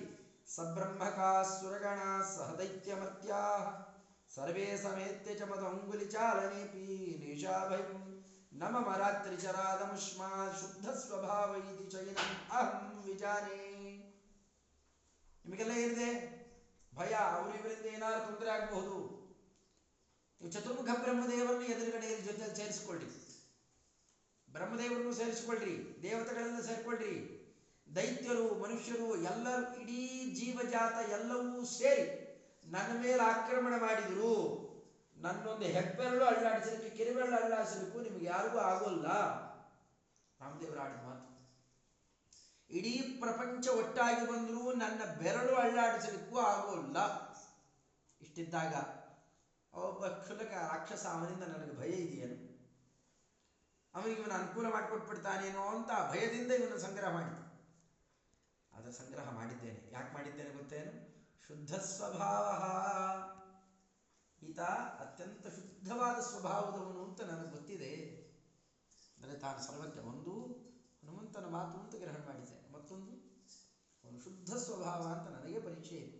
ಸಹದೈತ್ಯ ಸಹದೈತ್ಯಮರ್ತ್ಯಾ ಸರ್ವೇ ಸಮೇತ್ಯ ಚ ಮದಂಗುಲಿ ಚಾಲನೇಪಿ ನಿಶಾಭಯಂ ನಮ ಮರಾತ್ರಿಚರಾದಮುಷ್ಮಾ ಶುದ್ಧ ಸ್ವಭಾವ ಇತಿ ಚಯನ ಅಹಂ ವಿಚಾರಿ. ನಿಮಗೆಲ್ಲ ಏನಿದೆ? ಭಯ ಅವರು ಇವರಿಂದ ಏನಾದ್ರು ತೊಂದರೆ ಆಗಬಹುದು? ಚತುರ್ಮುಖ ಬ್ರಹ್ಮದೇವರನ್ನು ಎದುರುಗಡೆಯಲ್ಲಿ ಜೊತೆ ಸೇರಿಸಿಕೊಳ್ಳಿ ಬ್ರಹ್ಮದೇವರನ್ನು ಸೇರಿಸಿಕೊಳ್ಳ್ರಿ ದೇವತೆಗಳನ್ನು ಸೇರಿಕೊಳ್ಳ್ರಿ ದೈತ್ಯರು, ಮನುಷ್ಯರು ಎಲ್ಲರೂ ಇಡೀ ಜೀವಜಾತ ಎಲ್ಲವೂ ಸೇರಿ ನನ್ನ ಮೇಲೆ ಆಕ್ರಮಣ ಮಾಡಿದ್ರು. ನನ್ನೊಂದು ಹೆಬ್ಬೆರಳು ಅಳ್ಳಾಡಿಸಲಿಕ್ಕೆ ಕಿರಿಬೆರಳು ಅಳ್ಳಾಡಿಸಲಿಕ್ಕೂ ನಿಮಗೆ ಯಾರಿಗೂ ಆಗೋಲ್ಲ. ರಾಮದೇವರ ಆಡಿದ ಮಾತು. ಇಡೀ ಪ್ರಪಂಚ ಒಟ್ಟಾಗಿ ಬಂದರೂ ನನ್ನ ಬೆರಳು ಅಳ್ಳಾಡಿಸಲಿಕ್ಕೂ ಆಗೋಲ್ಲ. ಇಷ್ಟಿದ್ದಾಗ ಒಬ್ಬ ಕ್ಷುಲಕ ರಾಕ್ಷಸ ಅವನಿಂದ ನನಗೆ ಭಯ ಇದೆಯೇನು ಅವನಿಗೆ ಇವನು ಅನುಕೂಲ ಮಾಡಿಕೊಟ್ಬಿಡ್ತಾನೇನೋ ಅಂತ ಭಯದಿಂದ ಇವನು ಸಂಗ್ರಹ ಮಾಡಿದ್ದೆ ಅದರ ಸಂಗ್ರಹ ಮಾಡಿದ್ದೇನೆ. ಯಾಕೆ ಮಾಡಿದ್ದೇನೆ ಗೊತ್ತೇನು? ಶುದ್ಧ ಸ್ವಭಾವ ಈತ ಅತ್ಯಂತ ಶುದ್ಧವಾದ ಸ್ವಭಾವದವನು ಅಂತ ನನಗೆ ಗೊತ್ತಿದೆ. ಅಂದರೆ ತಾನು ಸರ್ವಜ್ಞ ಒಂದು ಹನುಮಂತನ ಮಾತು ಅಂತ ಗ್ರಹಣ ಮಾಡಿದೆ. ಮತ್ತೊಂದು, ಅವನು ಶುದ್ಧ ಸ್ವಭಾವ ಅಂತ ನನಗೆ ಪರಿಚಯ ಇದೆ.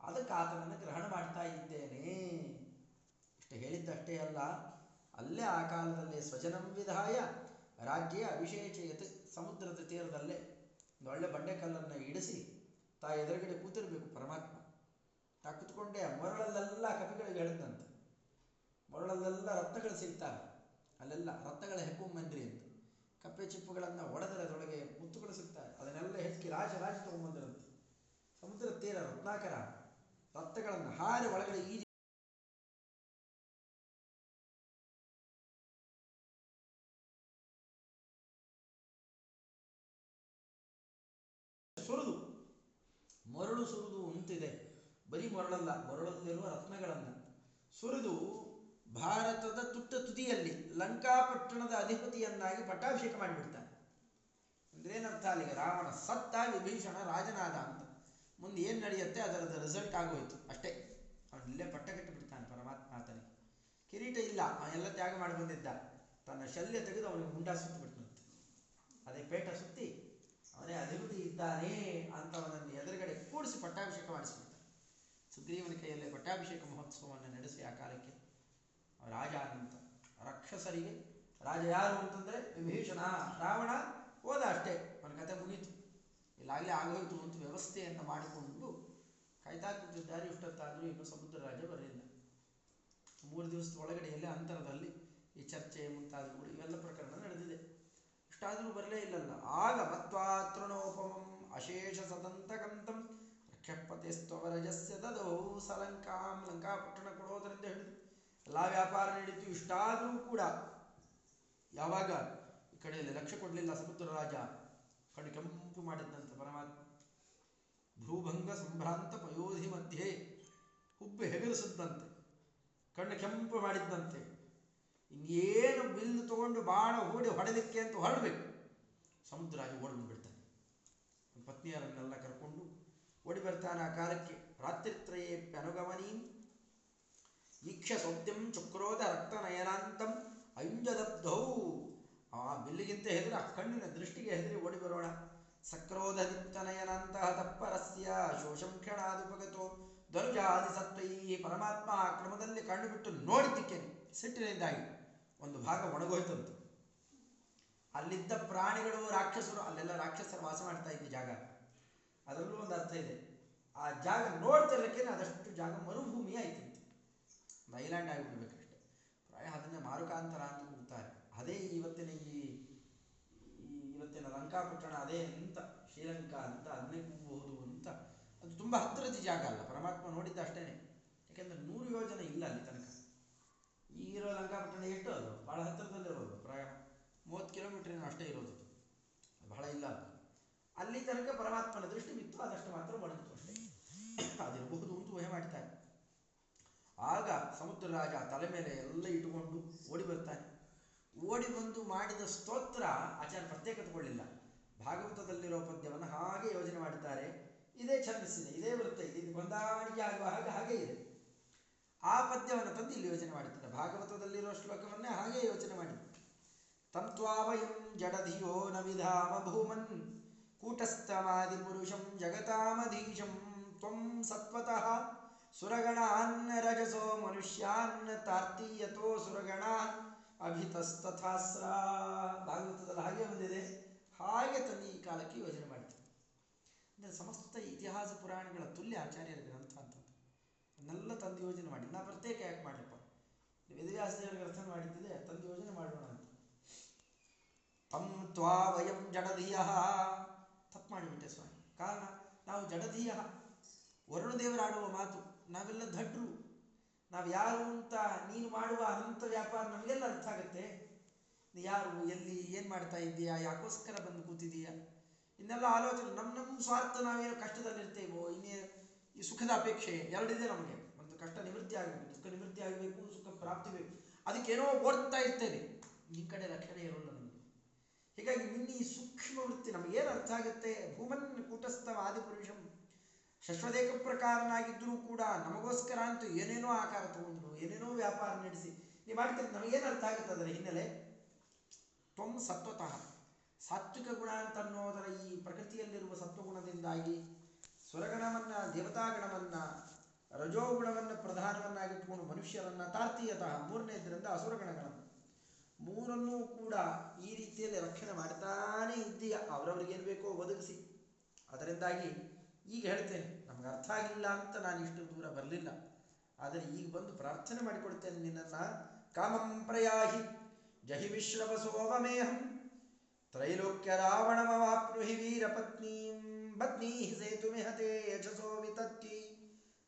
ಅದಕ್ಕೆ ಆತನನ್ನು ಗ್ರಹಣ ಮಾಡ್ತಾ ಇದ್ದೇನೆ. ಇಷ್ಟು ಹೇಳಿದ್ದಷ್ಟೇ ಅಲ್ಲ, ಅಲ್ಲೇ ಆ ಕಾಲದಲ್ಲೇ ಸ್ವಜನಂ ವಿಧಾಯ, ರಾಜ್ಯ ಅಭಿಷೇಚಯತ್ ಸಮುದ್ರದ ತೀರದಲ್ಲೇ ಒಂದು ಒಳ್ಳೆ ಬಂಡೆಕಲ್ಲನ್ನು ಇಡಿಸಿ ತಾ ಎದುರುಗಡೆ ಕೂತಿರಬೇಕು ಪರಮಾತ್ಮ. ತಾ ಕುತ್ಕೊಂಡೆ ಮರಳಲ್ಲೆಲ್ಲ ಕಪಿಗಳಿಗೆ ಹೇಳಿದಂತೆ ಮರಳಲ್ಲೆಲ್ಲ ರತ್ನಗಳು ಸಿಗ್ತಾವೆ. ಅಲ್ಲೆಲ್ಲ ರತ್ನಗಳ ಹೆಕ್ಕೊಂಬಂದ್ರಿ ಅಂತ. ಕಪ್ಪೆ ಚಿಪ್ಪುಗಳನ್ನು ಒಡೆದರೆ ಅದರೊಳಗೆ ಮುತ್ತುಗಳು ಸಿಗ್ತವೆ. ಅದನ್ನೆಲ್ಲ ಹೆಕ್ಕಿ ರಾಜ ರಾಜ ತಗೊಂಡ್ಬಂದಿರಂತೆ ಸಮುದ್ರ ತೀರ ರತ್ನಾಕರ ರತ್ನಗಳನ್ನು ಹಾರಿ ಒಳಗಡೆ ಈಜಿ ಸುರಿದು ಮರಳು ಸುರಿದು ಅಂತಿದೆ ಬರೀ ಮರಳಲ್ಲ ಮರಳಲ್ಲಿರುವ ರತ್ನಗಳನ್ನು. ಸುರಿದು ಭಾರತದ ತುಟ್ಟ ತುದಿಯಲ್ಲಿ ಲಂಕಾಪಟ್ಟಣದ ಅಧಿಪತಿಯನ್ನಾಗಿ ಪಟ್ಟಾಭಿಷೇಕ ಮಾಡಿಬಿಡ್ತಾನೆ ಅಂದ್ರೆ ಏನರ್ಥ ಅಲ್ಲಿಗೆ ರಾವಣ ಸತ್ತ ವಿಭೀಷಣ ರಾಜನಾದ ಅಂತ. ಮುಂದೆ ಏನು ನಡೆಯುತ್ತೆ? ಅದರದ ರಿಸಲ್ಟ್ ಆಗೋಯ್ತು ಅಷ್ಟೇ. ಅವನು ಇಲ್ಲೇ ಪಟ್ಟ ಕಟ್ಟಿಬಿಡ್ತಾನೆ ಪರಮಾತ್ಮ ಆತನಿಗೆ ಕಿರೀಟ ಇಲ್ಲ, ಅವನೆಲ್ಲ ತ್ಯಾಗ ಮಾಡಿ ಬಂದಿದ್ದ. ತನ್ನ ಶಲ್ಯ ತೆಗೆದು ಅವನಿಗೆ ಮುಂಡ ಸುತ್ತಿಬಿಟ್ನಂತೆ. ಅದೇ ಪೇಟ ಸುತ್ತಿ, ಅವನೇ ಅಧಿಪತಿ ಇದ್ದಾನೆ ಅಂತ ಅವನನ್ನು ಎದುರುಗಡೆ ಕೂಡಿಸಿ ಪಟ್ಟಾಭಿಷೇಕ ಮಾಡಿಸ್ಬಿಡ್ತಾನೆ. ಸುಗ್ರೀವನ ಕೈಯಲ್ಲೇ ಪಟ್ಟಾಭಿಷೇಕ ಮಹೋತ್ಸವವನ್ನು ನಡೆಸಿ ಆ ಕಾಲಕ್ಕೆ ರಾಜ ಅಂತ ರಾಕ್ಷಸರಿಗೆ ರಾಜ ಯಾರು ಅಂತಂದ್ರೆ ವಿಭೀಷಣ, ರಾವಣ ಹೋದ ಅಷ್ಟೇ. ಅವನ ಕತೆ ಮುಗೀತು. ಇಲ್ಲಾಗಲೇ ಆಗೋಯ್ತು ಅಂತ ವ್ಯವಸ್ಥೆಯನ್ನು ಮಾಡಿಕೊಂಡು ಕಾಯ್ತಾ ಕೂತಿದ್ದಾರೆ ಇಷ್ಟೊತ್ತಾದರೂ ಇನ್ನು ಸಮುದ್ರ ರಾಜ ಬರಲಿಲ್ಲ. ಮೂರು ದಿವಸದ ಒಳಗಡೆಯಲ್ಲೇ ಅಂತರದಲ್ಲಿ ಈ ಚರ್ಚೆ ಮುಂತಾದವುಗಳು ಇವೆಲ್ಲ ಪ್ರಕರಣ ನಡೆದಿದೆ. ಇಷ್ಟಾದರೂ ಬರಲೇ ಇಲ್ಲಲ್ಲ. ಆಗ ಮತ್ವಾತೃಣೋಪಮಂ ಅಶೇಷ ಸದಂತಕಂತಂ ರಕ್ಷಪತಿಸ್ತವರಜಸ್ಯ ತದೋ ಸಲಂಕಾಂ ಲಂಕಾಪಟ್ಟಣ ಕೊಡೋದರಿಂದ ಹಿಡಿದು ಎಲ್ಲ ವ್ಯಾಪಾರ ನಡೀತು, ಇಷ್ಟಾದರೂ ಕೂಡ ಯಾವಾಗ ಈ ಕಡೆಯಲ್ಲಿ ಲಕ್ಷ್ಯ ಕೊಡಲಿಲ್ಲ ಸಮುದ್ರ ರಾಜ, ಕಣ್ಣು ಕೆಂಪು ಮಾಡಿದ್ದಂತೆ ಪರಮಾತ್ಮ. ಭೂಭಂಗ ಸಂಭ್ರಾಂತ ಪಯೋಧಿ ಮಧ್ಯೆ ಹುಬ್ಬು ಹೆಗಲಿಸಿದ್ದಂತೆ ಕಣ್ಣು ಕೆಂಪು ಮಾಡಿದ್ದಂತೆ. ಇನ್ನೇನು ಬಿಲ್ಲು ತಗೊಂಡು ಬಾಣ ಓಡಿ ಹೊಡೆದಕ್ಕೆ ಅಂತ ಹೊರಡಬೇಕು. ಸಮುದ್ರಾಜ ಓಡಿ ಬಂದ್ಬಿಡ್ತಾನೆ ಪತ್ನಿಯರನ್ನೆಲ್ಲ ಕರ್ಕೊಂಡು ಓಡಿ ಬರ್ತಾನೆ ಆ ಕಾಲಕ್ಕೆ ರಾತ್ರಿತ್ರಯೇಪ್ಯ ಅನುಗಮನೀ ವೀಕ್ಷ ಸೌತ್ಯಂ ಚಕ್ರೋಧ ರಕ್ತನಯನಾಂತಂ ಅಂಜದಬ್ಧೌ. ಆ ಬಿಲ್ಲಿಗಿಂತ ಹೆದರಿ ಆ ಕಣ್ಣಿನ ದೃಷ್ಟಿಗೆ ಹೆದರಿ ಓಡಿ ಬರೋಣ ಸಕ್ರೋಧ ನಿತ್ಯನಯನಂತಹ ತಪ್ಪರಸ್ಯ ಶೋಷಂ ಕ್ಷಣಾದುಪಗತೋ. ಧನುಜಾದಿ ಸತ್ವೈ ಪರಮಾತ್ಮ ಆ ಕ್ರಮದಲ್ಲಿ ಕಣ್ಣು ಬಿಟ್ಟು ನೋಡಿದ್ದಕ್ಕೇನೆ ಸಿಟ್ಟಿನಿಂದಾಗಿ ಒಂದು ಭಾಗ ಒಣಗೋಯ್ತಂತೆ. ಅಲ್ಲಿದ್ದ ಪ್ರಾಣಿಗಳು ರಾಕ್ಷಸರು, ಅಲ್ಲೆಲ್ಲ ರಾಕ್ಷಸರು ವಾಸ ಮಾಡ್ತಾ ಇದ್ದ ಜಾಗ. ಅದರಲ್ಲೂ ಒಂದು ಅರ್ಥ ಇದೆ. ಆ ಜಾಗ ನೋಡ್ತಿರ್ಲಿಕ್ಕೇನೆ ಅದಷ್ಟು ಜಾಗ ಮರುಭೂಮಿ ಆಯ್ತು. ಒಂದು ಐಲ್ಯಾಂಡ್ ಆಗಿಬಿಡ್ಬೇಕಷ್ಟೆ. ಪ್ರಾಯ ಅದನ್ನೇ ಮಾರುಕಾಂತರ ಅಂತ ಕೂಗ್ತಾರೆ. ಅದೇ ಇವತ್ತಿನ ಈ ಇವತ್ತಿನ ಲಂಕಾಪಟ್ಟಣ ಅದೇ ಅಂತ ಶ್ರೀಲಂಕಾ ಅಂತ ಅದನ್ನೇ ಕೂಗಬಹುದು ಅಂತ. ಅದು ತುಂಬ ಹತ್ತಿರದ ಜಾಗ ಅಲ್ಲ. ಪರಮಾತ್ಮ ನೋಡಿದ್ದ ಅಷ್ಟೇನೆ. ಯಾಕೆಂದ್ರೆ ನೂರು ಯೋಜನೆ ಇಲ್ಲ ಅಲ್ಲಿ ತನಕ. ಈಗಿರೋ ಲಂಕಾಪಟ್ಟಣ ಎಷ್ಟು? ಅದು ಬಹಳ ಹತ್ತಿರದಲ್ಲಿರೋದು. ಪ್ರಾಯ ಮೂವತ್ತು ಕಿಲೋಮೀಟರ್ ಅಷ್ಟೇ ಇರೋದು. ಬಹಳ ಇಲ್ಲ ಅದು ಅಲ್ಲಿ ತನಕ ಪರಮಾತ್ಮನ ದೃಷ್ಟಿ ಬಿತ್ತು ಅದಷ್ಟು ಮಾತ್ರ ಒಣಗಿತು ಅಷ್ಟೇ ಅದಿರಬಹುದು ಅಂತ ಊಹೆ ಮಾಡ್ತಾರೆ. ಆಗ ಸಮುದ್ರ ರಾಜ ತಲೆ ಮೇಲೆ ಎಲ್ಲ ಇಟ್ಟುಕೊಂಡು ಓಡಿ ಬರ್ತಾನೆ. ಓಡಿ ಬಂದು ಮಾಡಿದ ಸ್ತೋತ್ರ ಆಚಾರ್ಯ ಪ್ರತ್ಯೇಕ ತಗೊಳ್ಳಿಲ್ಲ. ಭಾಗವತದಲ್ಲಿರೋ ಪದ್ಯವನ್ನು ಹಾಗೆ ಯೋಜನೆ ಮಾಡುತ್ತಾರೆ. ಇದೇ ಛಂದಸ್ಸಿದೆ, ಇದೇ ವೃತ್ತ, ಇದೆ ಇದು ಹೊಂದಾಣಿಕೆ ಆಗುವ ಹಾಗೆ ಹಾಗೆ ಇದೆ. ಆ ಪದ್ಯವನ್ನು ತಂದು ಇಲ್ಲಿ ಯೋಚನೆ ಮಾಡುತ್ತಾರೆ. ಭಾಗವತದಲ್ಲಿರೋ ಶ್ಲೋಕವನ್ನೇ ಹಾಗೆ ಯೋಚನೆ ಮಾಡಿ. ತಂತ್ವಾವಯಂ ಜಡಧಿಯೋ ನ ವಿಧಾಮ ಭೂಮನ್ ಕೂಟಸ್ಥಮಾದಿ ಪುರುಷಂ ಜಗತಾಮಧೀಶಂ, ತ್ವಂ ಸತ್ವತಃ ಸುರಗಣಾನ್ ರಜಸೋ ಮನುಷ್ಯಾನ್ ತಾರ್ತೀಯತೋ ಸುರಗಣಾನ್ ಅಭಿತಸ್ತಥಾಸ್ರ. ಭಾಗವತದಲ್ಲಿ ಹಾಗೆ ಬಂದಿದೆ. ಹಾಗೆ ತಂದು ಈ ಕಾಲಕ್ಕೆ ಯೋಜನೆ ಮಾಡಿತು ಅಂದರೆ ಸಮಸ್ತ ಇತಿಹಾಸ ಪುರಾಣಗಳ ತುಲ್ಯ ಆಚಾರ್ಯರ ಗ್ರಂಥ ಅಂತ ಅದನ್ನೆಲ್ಲ ತಂದು ಯೋಜನೆ ಮಾಡಿ. ನಾ ಪ್ರತ್ಯೇಕ ಯಾಕೆ ಮಾಡಿಪ್ಪ ವೇದವ್ಯಾಸದೇವರ ಅರ್ಥ ಮಾಡಿದ್ದಿದೆ ತಂದು ಯೋಜನೆ ಮಾಡೋಣ ಅಂತ. ತಂ ತ್ವಾ ವಯಂ ಜಡಧಿಯ. ತಪ್ಪು ಮಾಡಿಬಿಟ್ಟೆ ಸ್ವಾಮಿ. ಕಾರಣ ನಾವು ಜಡಧಿಯ. ವರುಣದೇವರಾಡುವ ಮಾತು. ನಾವೆಲ್ಲ ದಡ್ರು. ನಾವು ಯಾರು ಅಂತ ನೀನು ಮಾಡುವ ಅನಂತ ವ್ಯಾಪಾರ ನಮಗೆಲ್ಲ ಅರ್ಥ ಆಗುತ್ತೆ. ಯಾರು, ಎಲ್ಲಿ, ಏನು ಮಾಡ್ತಾ ಇದ್ದೀಯಾ, ಯಾಕೋಸ್ಕರ ಬಂದು ಕೂತಿದೀಯಾ ಇನ್ನೆಲ್ಲ ಆಲೋಚನೆ. ನಮ್ಮ ನಮ್ಮ ಸ್ವಾರ್ಥ ನಾವೇನು ಕಷ್ಟದಲ್ಲಿರ್ತೇವೋ, ಇನ್ನೇ ಈ ಸುಖದ ಅಪೇಕ್ಷೆ ಎರಡಿದೆ ನಮಗೆ. ಒಂದು ಕಷ್ಟ ನಿವೃತ್ತಿ ಆಗಬೇಕು ದುಃಖ ನಿವೃತ್ತಿ ಆಗಬೇಕು, ಸುಖ ಪ್ರಾಪ್ತಿ ಬೇಕು ಅದಕ್ಕೇನೋ ಓಡ್ತಾ ಇರ್ತೇವೆ. ಈ ಕಡೆ ರಕ್ಷಣೆ ಇರೋಲ್ಲ. ಹೀಗಾಗಿ ನಿನ್ನ ಸೂಕ್ಷ್ಮ ವೃತ್ತಿ ನಮಗೇನು ಅರ್ಥ ಆಗುತ್ತೆ ಭೂಮನ್ ಕೂಟಸ್ಥ ಆದಿಪುರುಷಂ ಶಶ್ವದೇಕ ಪ್ರಕಾರನಾಗಿದ್ದರೂ ಕೂಡ ನಮಗೋಸ್ಕರ ಅಂತೂ ಏನೇನೋ ಆಕಾರ ತಗೊಂಡು ಏನೇನೋ ವ್ಯಾಪಾರ ನಡೆಸಿ. ನೀವು ಮಾಡ್ತೀರಿ ನಮಗೇನು ಅರ್ಥ ಆಗುತ್ತೆ ಅದರ ಹಿನ್ನೆಲೆ? ತ್ವಂ ಸತ್ವತಃ. ಸಾತ್ವಿಕ ಗುಣ ಅಂತ ಅನ್ನೋದರ ಈ ಪ್ರಕೃತಿಯಲ್ಲಿರುವ ಸತ್ವಗುಣದಿಂದಾಗಿ ಸ್ವರಗಣವನ್ನ, ದೇವತಾಗಣವನ್ನ, ರಜೋಗುಣವನ್ನು, ಪ್ರಧಾನವನ್ನಾಗಿಟ್ಕೊಂಡು ಮನುಷ್ಯರನ್ನ ತಾರ್ತೀಯತಃ. ಮೂರನೇದರಿಂದ ಅಸುರಗಣಗಳನ್ನು ಮೂರನ್ನೂ ಕೂಡ ಈ ರೀತಿಯಲ್ಲಿ ರಕ್ಷಣೆ ಮಾಡ್ತಾನೆ ಇದ್ದೀಯ. ಅವರವ್ರಿಗೇನು ಬೇಕೋ ಒದಗಿಸಿ. ಅದರಿಂದಾಗಿ ಈಗ ಹೇಳ್ತೇನೆ, ನಮ್ಗೆ ಅರ್ಥ ಆಗಿಲ್ಲ ಅಂತ ನಾನು ಇಷ್ಟು ದೂರ ಬರಲಿಲ್ಲ. ಆದರೆ ಈಗ ಬಂದು ಪ್ರಾರ್ಥನೆ ಮಾಡಿಕೊಡ್ತೇನೆ ನಿನ್ನನ್ನು. ಕಾಮಂ ಪ್ರಯಾಹಿ, ಜಹಿ ವಿಶ್ರವಸೋವಮೇಹಂ ತ್ರೈಲೋಕ್ಯ ರಾವಣಮವಾಪ್ನುಹಿ ವೀರಪತ್ನೀಂ ಪತ್ನೀ ಸೇತುಮಿಹತೆ ಯಶಸೋ ವಿತತ್ತಿ,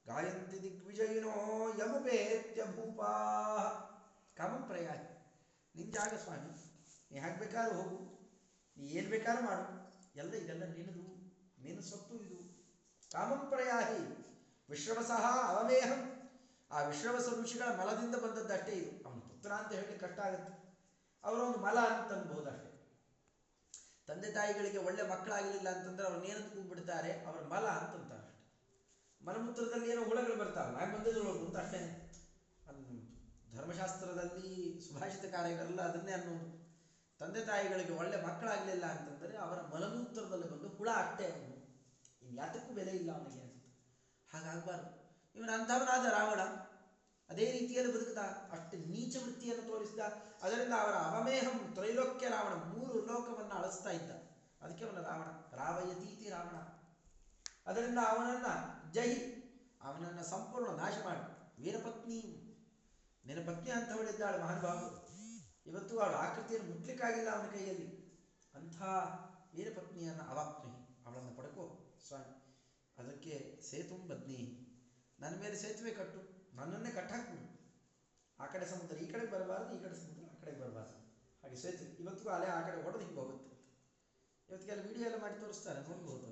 ಗಾಯಂತಿ ದಿಗ್ವಿಜಯಿನೋ ಯಮುಪೇತ್ಯ ಭೂಪಾ ಕಾಮಂ ಪ್ರಯಾಹಿ. ನಿನ್ ಜಾಗ ಸ್ವಾಮಿ, ನೀ ಹಾಕ್ ಬೇಕಾದ್ರೂ ಹೋಗು. ನೀ ಏನು ಬೇಕಾದ್ರೂ ಮಾಡು. ಎಲ್ಲ ಇದೆಲ್ಲ ನಿನ್ನದು ನಿನ್ನ ಸೊತ್ತು ಇದು. ಕಾಮಂ ಪ್ರಯಾಹಿ, ವಿಶ್ರವಸಃ ಅವಮೇಹಂ. ಆ ವಿಶ್ರವಸ ಋಷಿಗಳ ಮಲದಿಂದ ಬಂದದ್ದಷ್ಟೇ ಇದು. ಅವನ ಪುತ್ರ ಅಂತ ಹೇಳಿ ಕಷ್ಟ ಆಗುತ್ತೆ. ಅವರೊಂದು ಮಲ ಅಂತ ಅನ್ಬೋದು ಅಷ್ಟೇ. ತಂದೆ ತಾಯಿಗಳಿಗೆ ಒಳ್ಳೆ ಮಕ್ಕಳಾಗಲಿಲ್ಲ ಅಂತಂದ್ರೆ ಅವ್ರನ್ನೇನಂತ ಕೂಗ್ಬಿಡ್ತಾರೆ? ಅವ್ರ ಮಲ ಅಂತಂತಾರೆ ಮಲಮೂತ್ರದಲ್ಲಿ ಏನೋ ಹುಳಗಳು ಬರ್ತಾವಲ್ಲ, ಹಾಗೆ ಬಂದಿದ್ರು ಅಂತ ಅಷ್ಟೇ ಧರ್ಮಶಾಸ್ತ್ರದಲ್ಲಿ ಸುಭಾಷಿತಕಾರರೆಲ್ಲ ಅದನ್ನೇ ಅನ್ನೋದು. ತಂದೆ ತಾಯಿಗಳಿಗೆ ಒಳ್ಳೆ ಮಕ್ಕಳಾಗಲಿಲ್ಲ ಅಂತಂದರೆ ಅವರ ಮಲಮೂತ್ರದಲ್ಲಿ ಬಂದು ಹುಳ, ಅಟ್ಟೆ ಅವನು ಇನ್ನು ಯಾತಕ್ಕೂ ಬೆಲೆ ಇಲ್ಲ ಅವನಿಗೆ ಅಂತ. ಹಾಗಾಗಬಾರ್ದು. ಇವನು ಅಂಥವನಾದ ರಾವಣ, ಅದೇ ರೀತಿಯಲ್ಲಿ ಬದುಕಿದ ಅಷ್ಟು ನೀಚ ವೃತ್ತಿಯನ್ನು ತೋರಿಸಿದ. ಅದರಿಂದ ಅವರ ಅವಮೇಹಂ ತ್ರೈಲೋಕ್ಯ ರಾವಣ ಮೂರು ಲೋಕವನ್ನು ಅಳಿಸ್ತಾ ಇದ್ದ. ಅದಕ್ಕೆ ಅವನ ರಾವಣ, ರಾವಯತೀತಿ ರಾವಣ. ಅದರಿಂದ ಅವನನ್ನು ಜೈ, ಅವನನ್ನು ಸಂಪೂರ್ಣ ನಾಶ ಮಾಡಿ. ವೀರಪತ್ನಿ ನಿನ್ನ ಪತ್ನಿ ಅಂತವಳಿದ್ದಾಳೆ ಮಹಾನುಭಾವರು. ಇವತ್ತು ಅವಳ ಆಕೃತಿಯನ್ನು ಮುಟ್ಲಿಕ್ಕಾಗಿಲ್ಲ ಅವನ ಕೈಯಲ್ಲಿ. ಅಂಥ ವೀರಪತ್ನಿಯನ್ನು ಅವಾಪ್ನಿ, ಅವಳನ್ನು ಪಡ್ಕೋ ಸ್ವಾಮಿ. ಅದಕ್ಕೆ ಸೇತುಂ ಬದ್ನಿ, ನನ್ನ ಮೇಲೆ ಸೇತುವೆ ಕಟ್ಟು, ನನ್ನನ್ನೇ ಕಟ್ಟಾಕ್ಬಿಡು. ಆ ಕಡೆ ಸಮುದ್ರ, ಈ ಕಡೆ ಬರಬಾರ್ದು, ಈ ಕಡೆ ಸಮುದ್ರ, ಆ ಕಡೆ ಬರಬಾರ್ದು. ಹಾಗೆ ಸೇತುವೆ ಇವತ್ತಿಗೂ ಅಲೆ ಆ ಕಡೆ ಹೊಡೆದು ಹಿಂಗೆ ಹೋಗುತ್ತೆ ಇವತ್ತಿಗೆಲ್ಲ ವಿಡಿಯೋ ಎಲ್ಲ ಮಾಡಿ ತೋರಿಸ್ತಾರೆ, ನೋಡ್ಬೋದು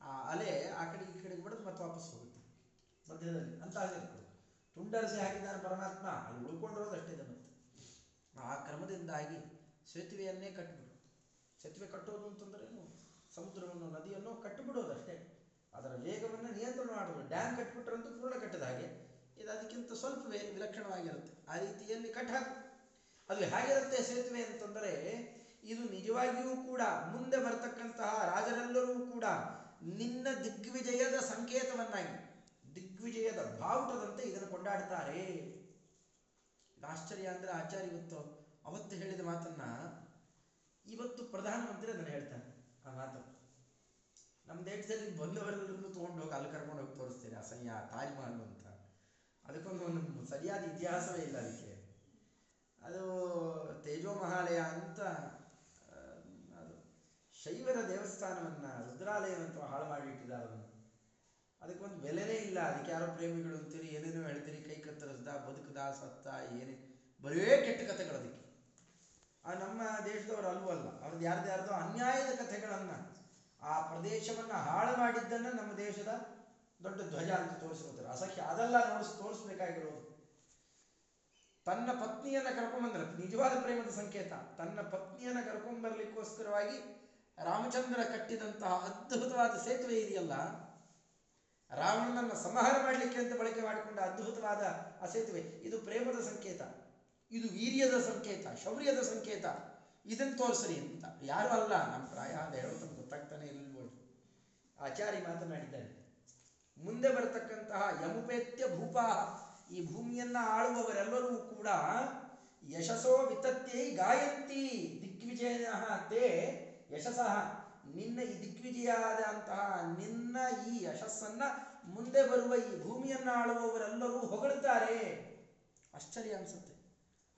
ಆ ಅಲೆ ಆ ಕಡೆ ಈ ಕಡೆ ಹೊಡೆದು ಮತ್ತೆ ವಾಪಸ್ ಹೋಗುತ್ತೆ. ಮಧ್ಯದಲ್ಲಿ, ಅಂತ ಆಗಿರ್ಬೋದು ತುಂಡರಿಸಿ ಹಾಕಿದ್ದಾನೆ ಪರಮಾತ್ಮ. ಅಲ್ಲಿ ಉಳ್ಕೊಂಡಿರೋದು ಅಷ್ಟೇ ಮತ್ತೆ ಆ ಕ್ರಮದಿಂದಾಗಿ ಸೇತುವೆಯನ್ನೇ ಕಟ್ಟಿಬಿಡು ಸೇತುವೆ ಕಟ್ಟೋದು ಅಂತಂದ್ರೆ ಸಮುದ್ರವನ್ನು, ನದಿಯನ್ನು ಕಟ್ಟಿಬಿಡೋದಷ್ಟೇ ಅದರ ವೇಗವನ್ನು ನಿಯಂತ್ರಣ ಮಾಡೋದು ಡ್ಯಾಮ್ ಕಟ್ಟಿಬಿಟ್ರಂತೂ ಪೂರ್ಣ ಕಟ್ಟಿದ ಹಾಗೆ, ಇದು ಅದಕ್ಕಿಂತ ಸ್ವಲ್ಪ ವಿಲಕ್ಷಣವಾಗಿರುತ್ತೆ. ಆ ರೀತಿಯಲ್ಲಿ ಕಟ್ ಹಾಕು ಅದು ಹೇಗಿರುತ್ತೆ ಸೇತುವೆ ಅಂತಂದರೆ, ಇದು ನಿಜವಾಗಿಯೂ ಕೂಡ ಮುಂದೆ ಬರತಕ್ಕಂತಹ ರಾಜರೆಲ್ಲರೂ ಕೂಡ ನಿನ್ನ ದಿಗ್ವಿಜಯದ ಸಂಕೇತವನ್ನಾಗಿ ದಿಗ್ವಿಜಯದ ಬಾವುಟದಂತೆ ಇದನ್ನು ಕೊಂಡಾಡ್ತಾರೆ ಆಶ್ಚರ್ಯ ಅಂದರೆ ಆಚಾರ್ಯ ಇವತ್ತು ಅವತ್ತು ಹೇಳಿದ ಮಾತನ್ನ ಇವತ್ತು ಪ್ರಧಾನಮಂತ್ರಿ ಅದನ್ನು ಹೇಳ್ತಾನೆ ಆ ಮಾತು. ನಮ್ಮ ದೇಶದಲ್ಲಿ ಬಂದವರೆಲ್ಲರನ್ನು ತೊಗೊಂಡು ಹೋಗಿ ಅಲ್ಲಿ ಕರ್ಕೊಂಡು ಹೋಗಿ ತೋರಿಸ್ತೀರಿ ಅಸಹ್ಯ ತಾಜ್ ಮಹಲ್ ಅಂತ. ಅದಕ್ಕೊಂದು ಸರಿಯಾದ ಇತಿಹಾಸವೇ ಇಲ್ಲ ಅದಕ್ಕೆ. ಅದು ತೇಜೋ ಮಹಾಲಯ ಅಂತ ಅದು ಶೈವರ ದೇವಸ್ಥಾನವನ್ನ ರುದ್ರಾಲಯವಂತ ಹಾಳು ಮಾಡಿಟ್ಟಿದ್ದಾರೆ ಅದಕ್ಕೊಂದು ಬೆಲೆನೇ ಇಲ್ಲ. ಅದಕ್ಕೆ ಯಾರೋ ಪ್ರೇಮಿಗಳು ಅಂತೀರಿ, ಏನೇನೋ ಹೇಳ್ತೀರಿ, ಕೈ ಕತ್ತರಿಸ್ದ, ಬದುಕದ, ಸತ್ತ, ಏನೇ, ಬರೇ ಕೆಟ್ಟ ಕಥೆಗಳು ಅದಕ್ಕೆ. ಆ ನಮ್ಮ ದೇಶದವರು ಅಲ್ಲ ಅವ್ರದ್ದು ಯಾರ್ದು ಅನ್ಯಾಯದ ಕಥೆಗಳನ್ನು, ಆ ಪ್ರದೇಶವನ್ನು ಹಾಳು ಮಾಡಿದ್ದನ್ನು ನಮ್ಮ ದೇಶದ ದೊಡ್ಡ ಧ್ವಜ ಅಂತ ತೋರಿಸ್ಕೊತಾರೆ. ಅಸಹ್ಯ, ಅದೆಲ್ಲ ನೋಡಿಸ್ ತೋರಿಸ್ಬೇಕಾಗಿರೋದು. ತನ್ನ ಪತ್ನಿಯನ್ನು ಕರ್ಕೊಂಡ್ಬಂದ್ರೆ ನಿಜವಾದ ಪ್ರೇಮದ ಸಂಕೇತ. ತನ್ನ ಪತ್ನಿಯನ್ನು ಕರ್ಕೊಂಡ್ಬರ್ಲಿಕ್ಕೋಸ್ಕರವಾಗಿ ರಾಮಚಂದ್ರ ಕಟ್ಟಿದಂತಹ ಅದ್ಭುತವಾದ ಸೇತುವೆ ಇದೆಯಲ್ಲ ರಾವಣನನ್ನ ಸಂಹಾರ ಮಾಡಲಿಕ್ಕೆ ಅಂತ ಬಳಕೆ ಮಾಡಿಕೊಂಡ ಅದ್ಭುತವಾದ ಆ ಸೇತುವೆ ಇದು ಪ್ರೇಮದ ಸಂಕೇತ. ಇದು ವೀರ್ಯದ ಸಂಕೇತ, ಶೌರ್ಯದ ಸಂಕೇತ. ಇದನ್ನು ತೋರಿಸ್ರಿ ಅಂತ. ಯಾರು ಅಲ್ಲ, ನಮ್ಮ ಪ್ರಾಯ ಅಂತ ಹೇಳೋದು ನಮ್ಗೆ ಗೊತ್ತಾಗ್ತಾನೆ ಇಲ್ಬೋದು ಆಚಾರ್ಯ ಮಾತನಾಡಿದ್ದಾರೆ. ಮುಂದೆ ಬರತಕ್ಕಂತಹ ಯಮುಪೇತ್ಯ ಭೂಪಾ ಈ ಭೂಮಿಯನ್ನ ಆಳುವವರೆಲ್ಲರೂ ಕೂಡ ಯಶಸ್ಸೋ ವಿತತ್ಯೈ ಗಾಯಂತಿ ದಿಗ್ವಿಜಯ ತೇ ಯಶಸ್ಸಃ ನಿನ್ನ ಈ ದಿಗ್ವಿಜಯಾದಂತಹ ನಿನ್ನ ಈ ಯಶಸ್ಸನ್ನ ಮುಂದೆ ಬರುವ ಈ ಭೂಮಿಯನ್ನ ಆಳುವವರೆಲ್ಲರೂ ಹೊಗಳುತ್ತಾರೆ ಆಶ್ಚರ್ಯ ಅನ್ಸುತ್ತೆ.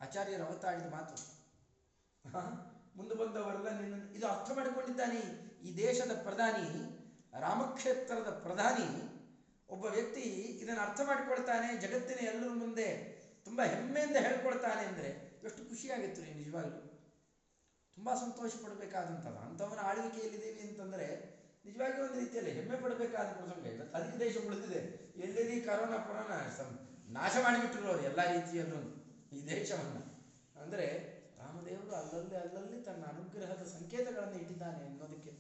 ಆಚಾರ್ಯರು ಅವತಾಡಿದ ಮಾತು? ಮುಂದೆ ಬಂದವರೆಲ್ಲ ನಿನ್ನ ಇದು ಅರ್ಥ ಮಾಡಿಕೊಂಡಿದ್ದಾನೆ. ಈ ದೇಶದ ಪ್ರಧಾನಿ, ರಾಮಕ್ಷೇತ್ರದ ಪ್ರಧಾನಿ ಒಬ್ಬ ವ್ಯಕ್ತಿ ಇದನ್ನು ಅರ್ಥ ಮಾಡಿಕೊಳ್ತಾನೆ, ಜಗತ್ತಿನ ಎಲ್ಲರ ಮುಂದೆ ತುಂಬಾ ಹೆಮ್ಮೆಯಿಂದ ಹೇಳ್ಕೊಳ್ತಾನೆ ಅಂದ್ರೆ ಎಷ್ಟು ಖುಷಿಯಾಗಿತ್ತು ನಿಜವಾಗ್ಲೂ. ತುಂಬಾ ಸಂತೋಷ ಪಡಬೇಕಾದಂಥದ್ದು ಅಂಥವನ ಆಳ್ವಿಕೆಯಲ್ಲಿದ್ದೀವಿ ಅಂತಂದರೆ ನಿಜವಾಗಿ ಒಂದು ರೀತಿಯಲ್ಲಿ ಹೆಮ್ಮೆ ಪಡಬೇಕಾದ ಪ್ರಸಂಗ ಅದಕ್ಕೆ ದೇಶ ಉಳಿದಿದೆ. ಎಲ್ಲೆಲ್ಲಿ ಕರೋನಾ, ಕೊರೋನಾ ನಾಶ ಮಾಡಿಬಿಟ್ಟಿರೋ ಅವರು ಎಲ್ಲ ರೀತಿಯಲ್ಲೂ ಈ ದೇಶವನ್ನು. ಅಂದರೆ ರಾಮದೇವರು ಅಲ್ಲಲ್ಲಿ ಅಲ್ಲಲ್ಲಿ ತನ್ನ ಅನುಗ್ರಹದ ಸಂಕೇತಗಳನ್ನು ಇಟ್ಟಿದ್ದಾನೆ ಅನ್ನೋದಕ್ಕೆ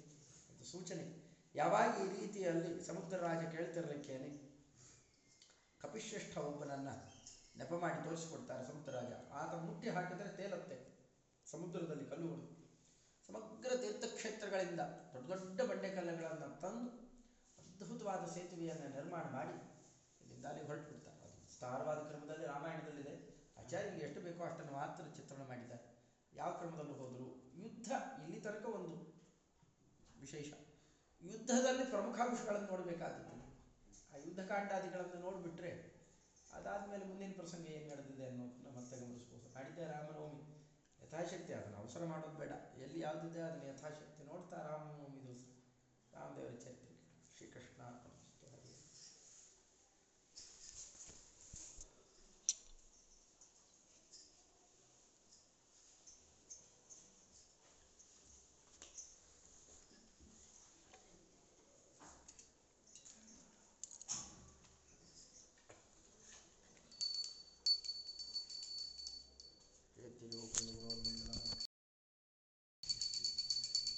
ಒಂದು ಸೂಚನೆ. ಯಾವಾಗ ಈ ರೀತಿಯಲ್ಲಿ ಸಮುದ್ರ ರಾಜ ಕೇಳ್ತಿರ್ಲಿಕ್ಕೇನೆ? ಕಪಿಶ್ರೇಷ್ಠ ಒಬ್ಬನನ್ನು ನೆಪ ಮಾಡಿ ತೋರಿಸಿಕೊಡ್ತಾರೆ ಸಮುದ್ರ ರಾಜ. ಆತ ಮುಟ್ಟಿ ಹಾಕಿದರೆ ತೇಲತ್ತೆ. ಸಮುದ್ರದಲ್ಲಿ ಕಲ್ಲುಗಳು. ಸಮಗ್ರ ತೀರ್ಥಕ್ಷೇತ್ರಗಳಿಂದ ದೊಡ್ಡ ದೊಡ್ಡ ಬಂಡೆಕಲ್ಲುಗಳನ್ನು ತಂದು ಅದ್ಭುತವಾದ ಸೇತುವೆಯನ್ನು ನಿರ್ಮಾಣ ಮಾಡಿ ಇಲ್ಲಿಂದ ಅಲ್ಲಿ ಹೊರಟು ಬಿಡ್ತಾರೆ ಅದು ವಿಸ್ತಾರವಾದ ಕ್ರಮದಲ್ಲಿ ರಾಮಾಯಣದಲ್ಲಿದೆ. ಆಚಾರ್ಯರಿಗೆ ಎಷ್ಟು ಬೇಕೋ ಅಷ್ಟನ್ನು ಮಾತ್ರ ಚಿತ್ರಣ ಮಾಡಿದ್ದಾರೆ. ಯಾವ ಕ್ರಮದಲ್ಲೂ ಹೋದರು ಯುದ್ಧ ಇಲ್ಲಿ ತನಕ ಒಂದು ವಿಶೇಷ. ಯುದ್ಧದಲ್ಲಿ ಪ್ರಮುಖಾಂಶಗಳನ್ನು ನೋಡಬೇಕಾದದ್ದು. ಆ ಯುದ್ಧಕಾಂಡಾದಿಗಳನ್ನು ನೋಡಿಬಿಟ್ರೆ ಅದಾದಮೇಲೆ ಮುಂದಿನ ಪ್ರಸಂಗ ಏನು ನಡೆದಿದೆ ಅನ್ನೋದನ್ನ ಮತ್ತೆ ಗಮನಿಸ್ಬೋದು. ನಾಡಿದ್ದೆ ರಾಮನವಮಿ. ಯಥಾಶಕ್ತಿ ಅದನ್ನು ಅವಸರ ಮಾಡೋದು ಬೇಡ. ಎಲ್ಲಿ ಯಾವುದಿದೆ ಅದನ್ನು ಯಥಾಶಕ್ತಿ ನೋಡ್ತಾ ರಾಮ ದಿವಸ ರಾಮದೇವರ ಚರಿತ್ರೆ.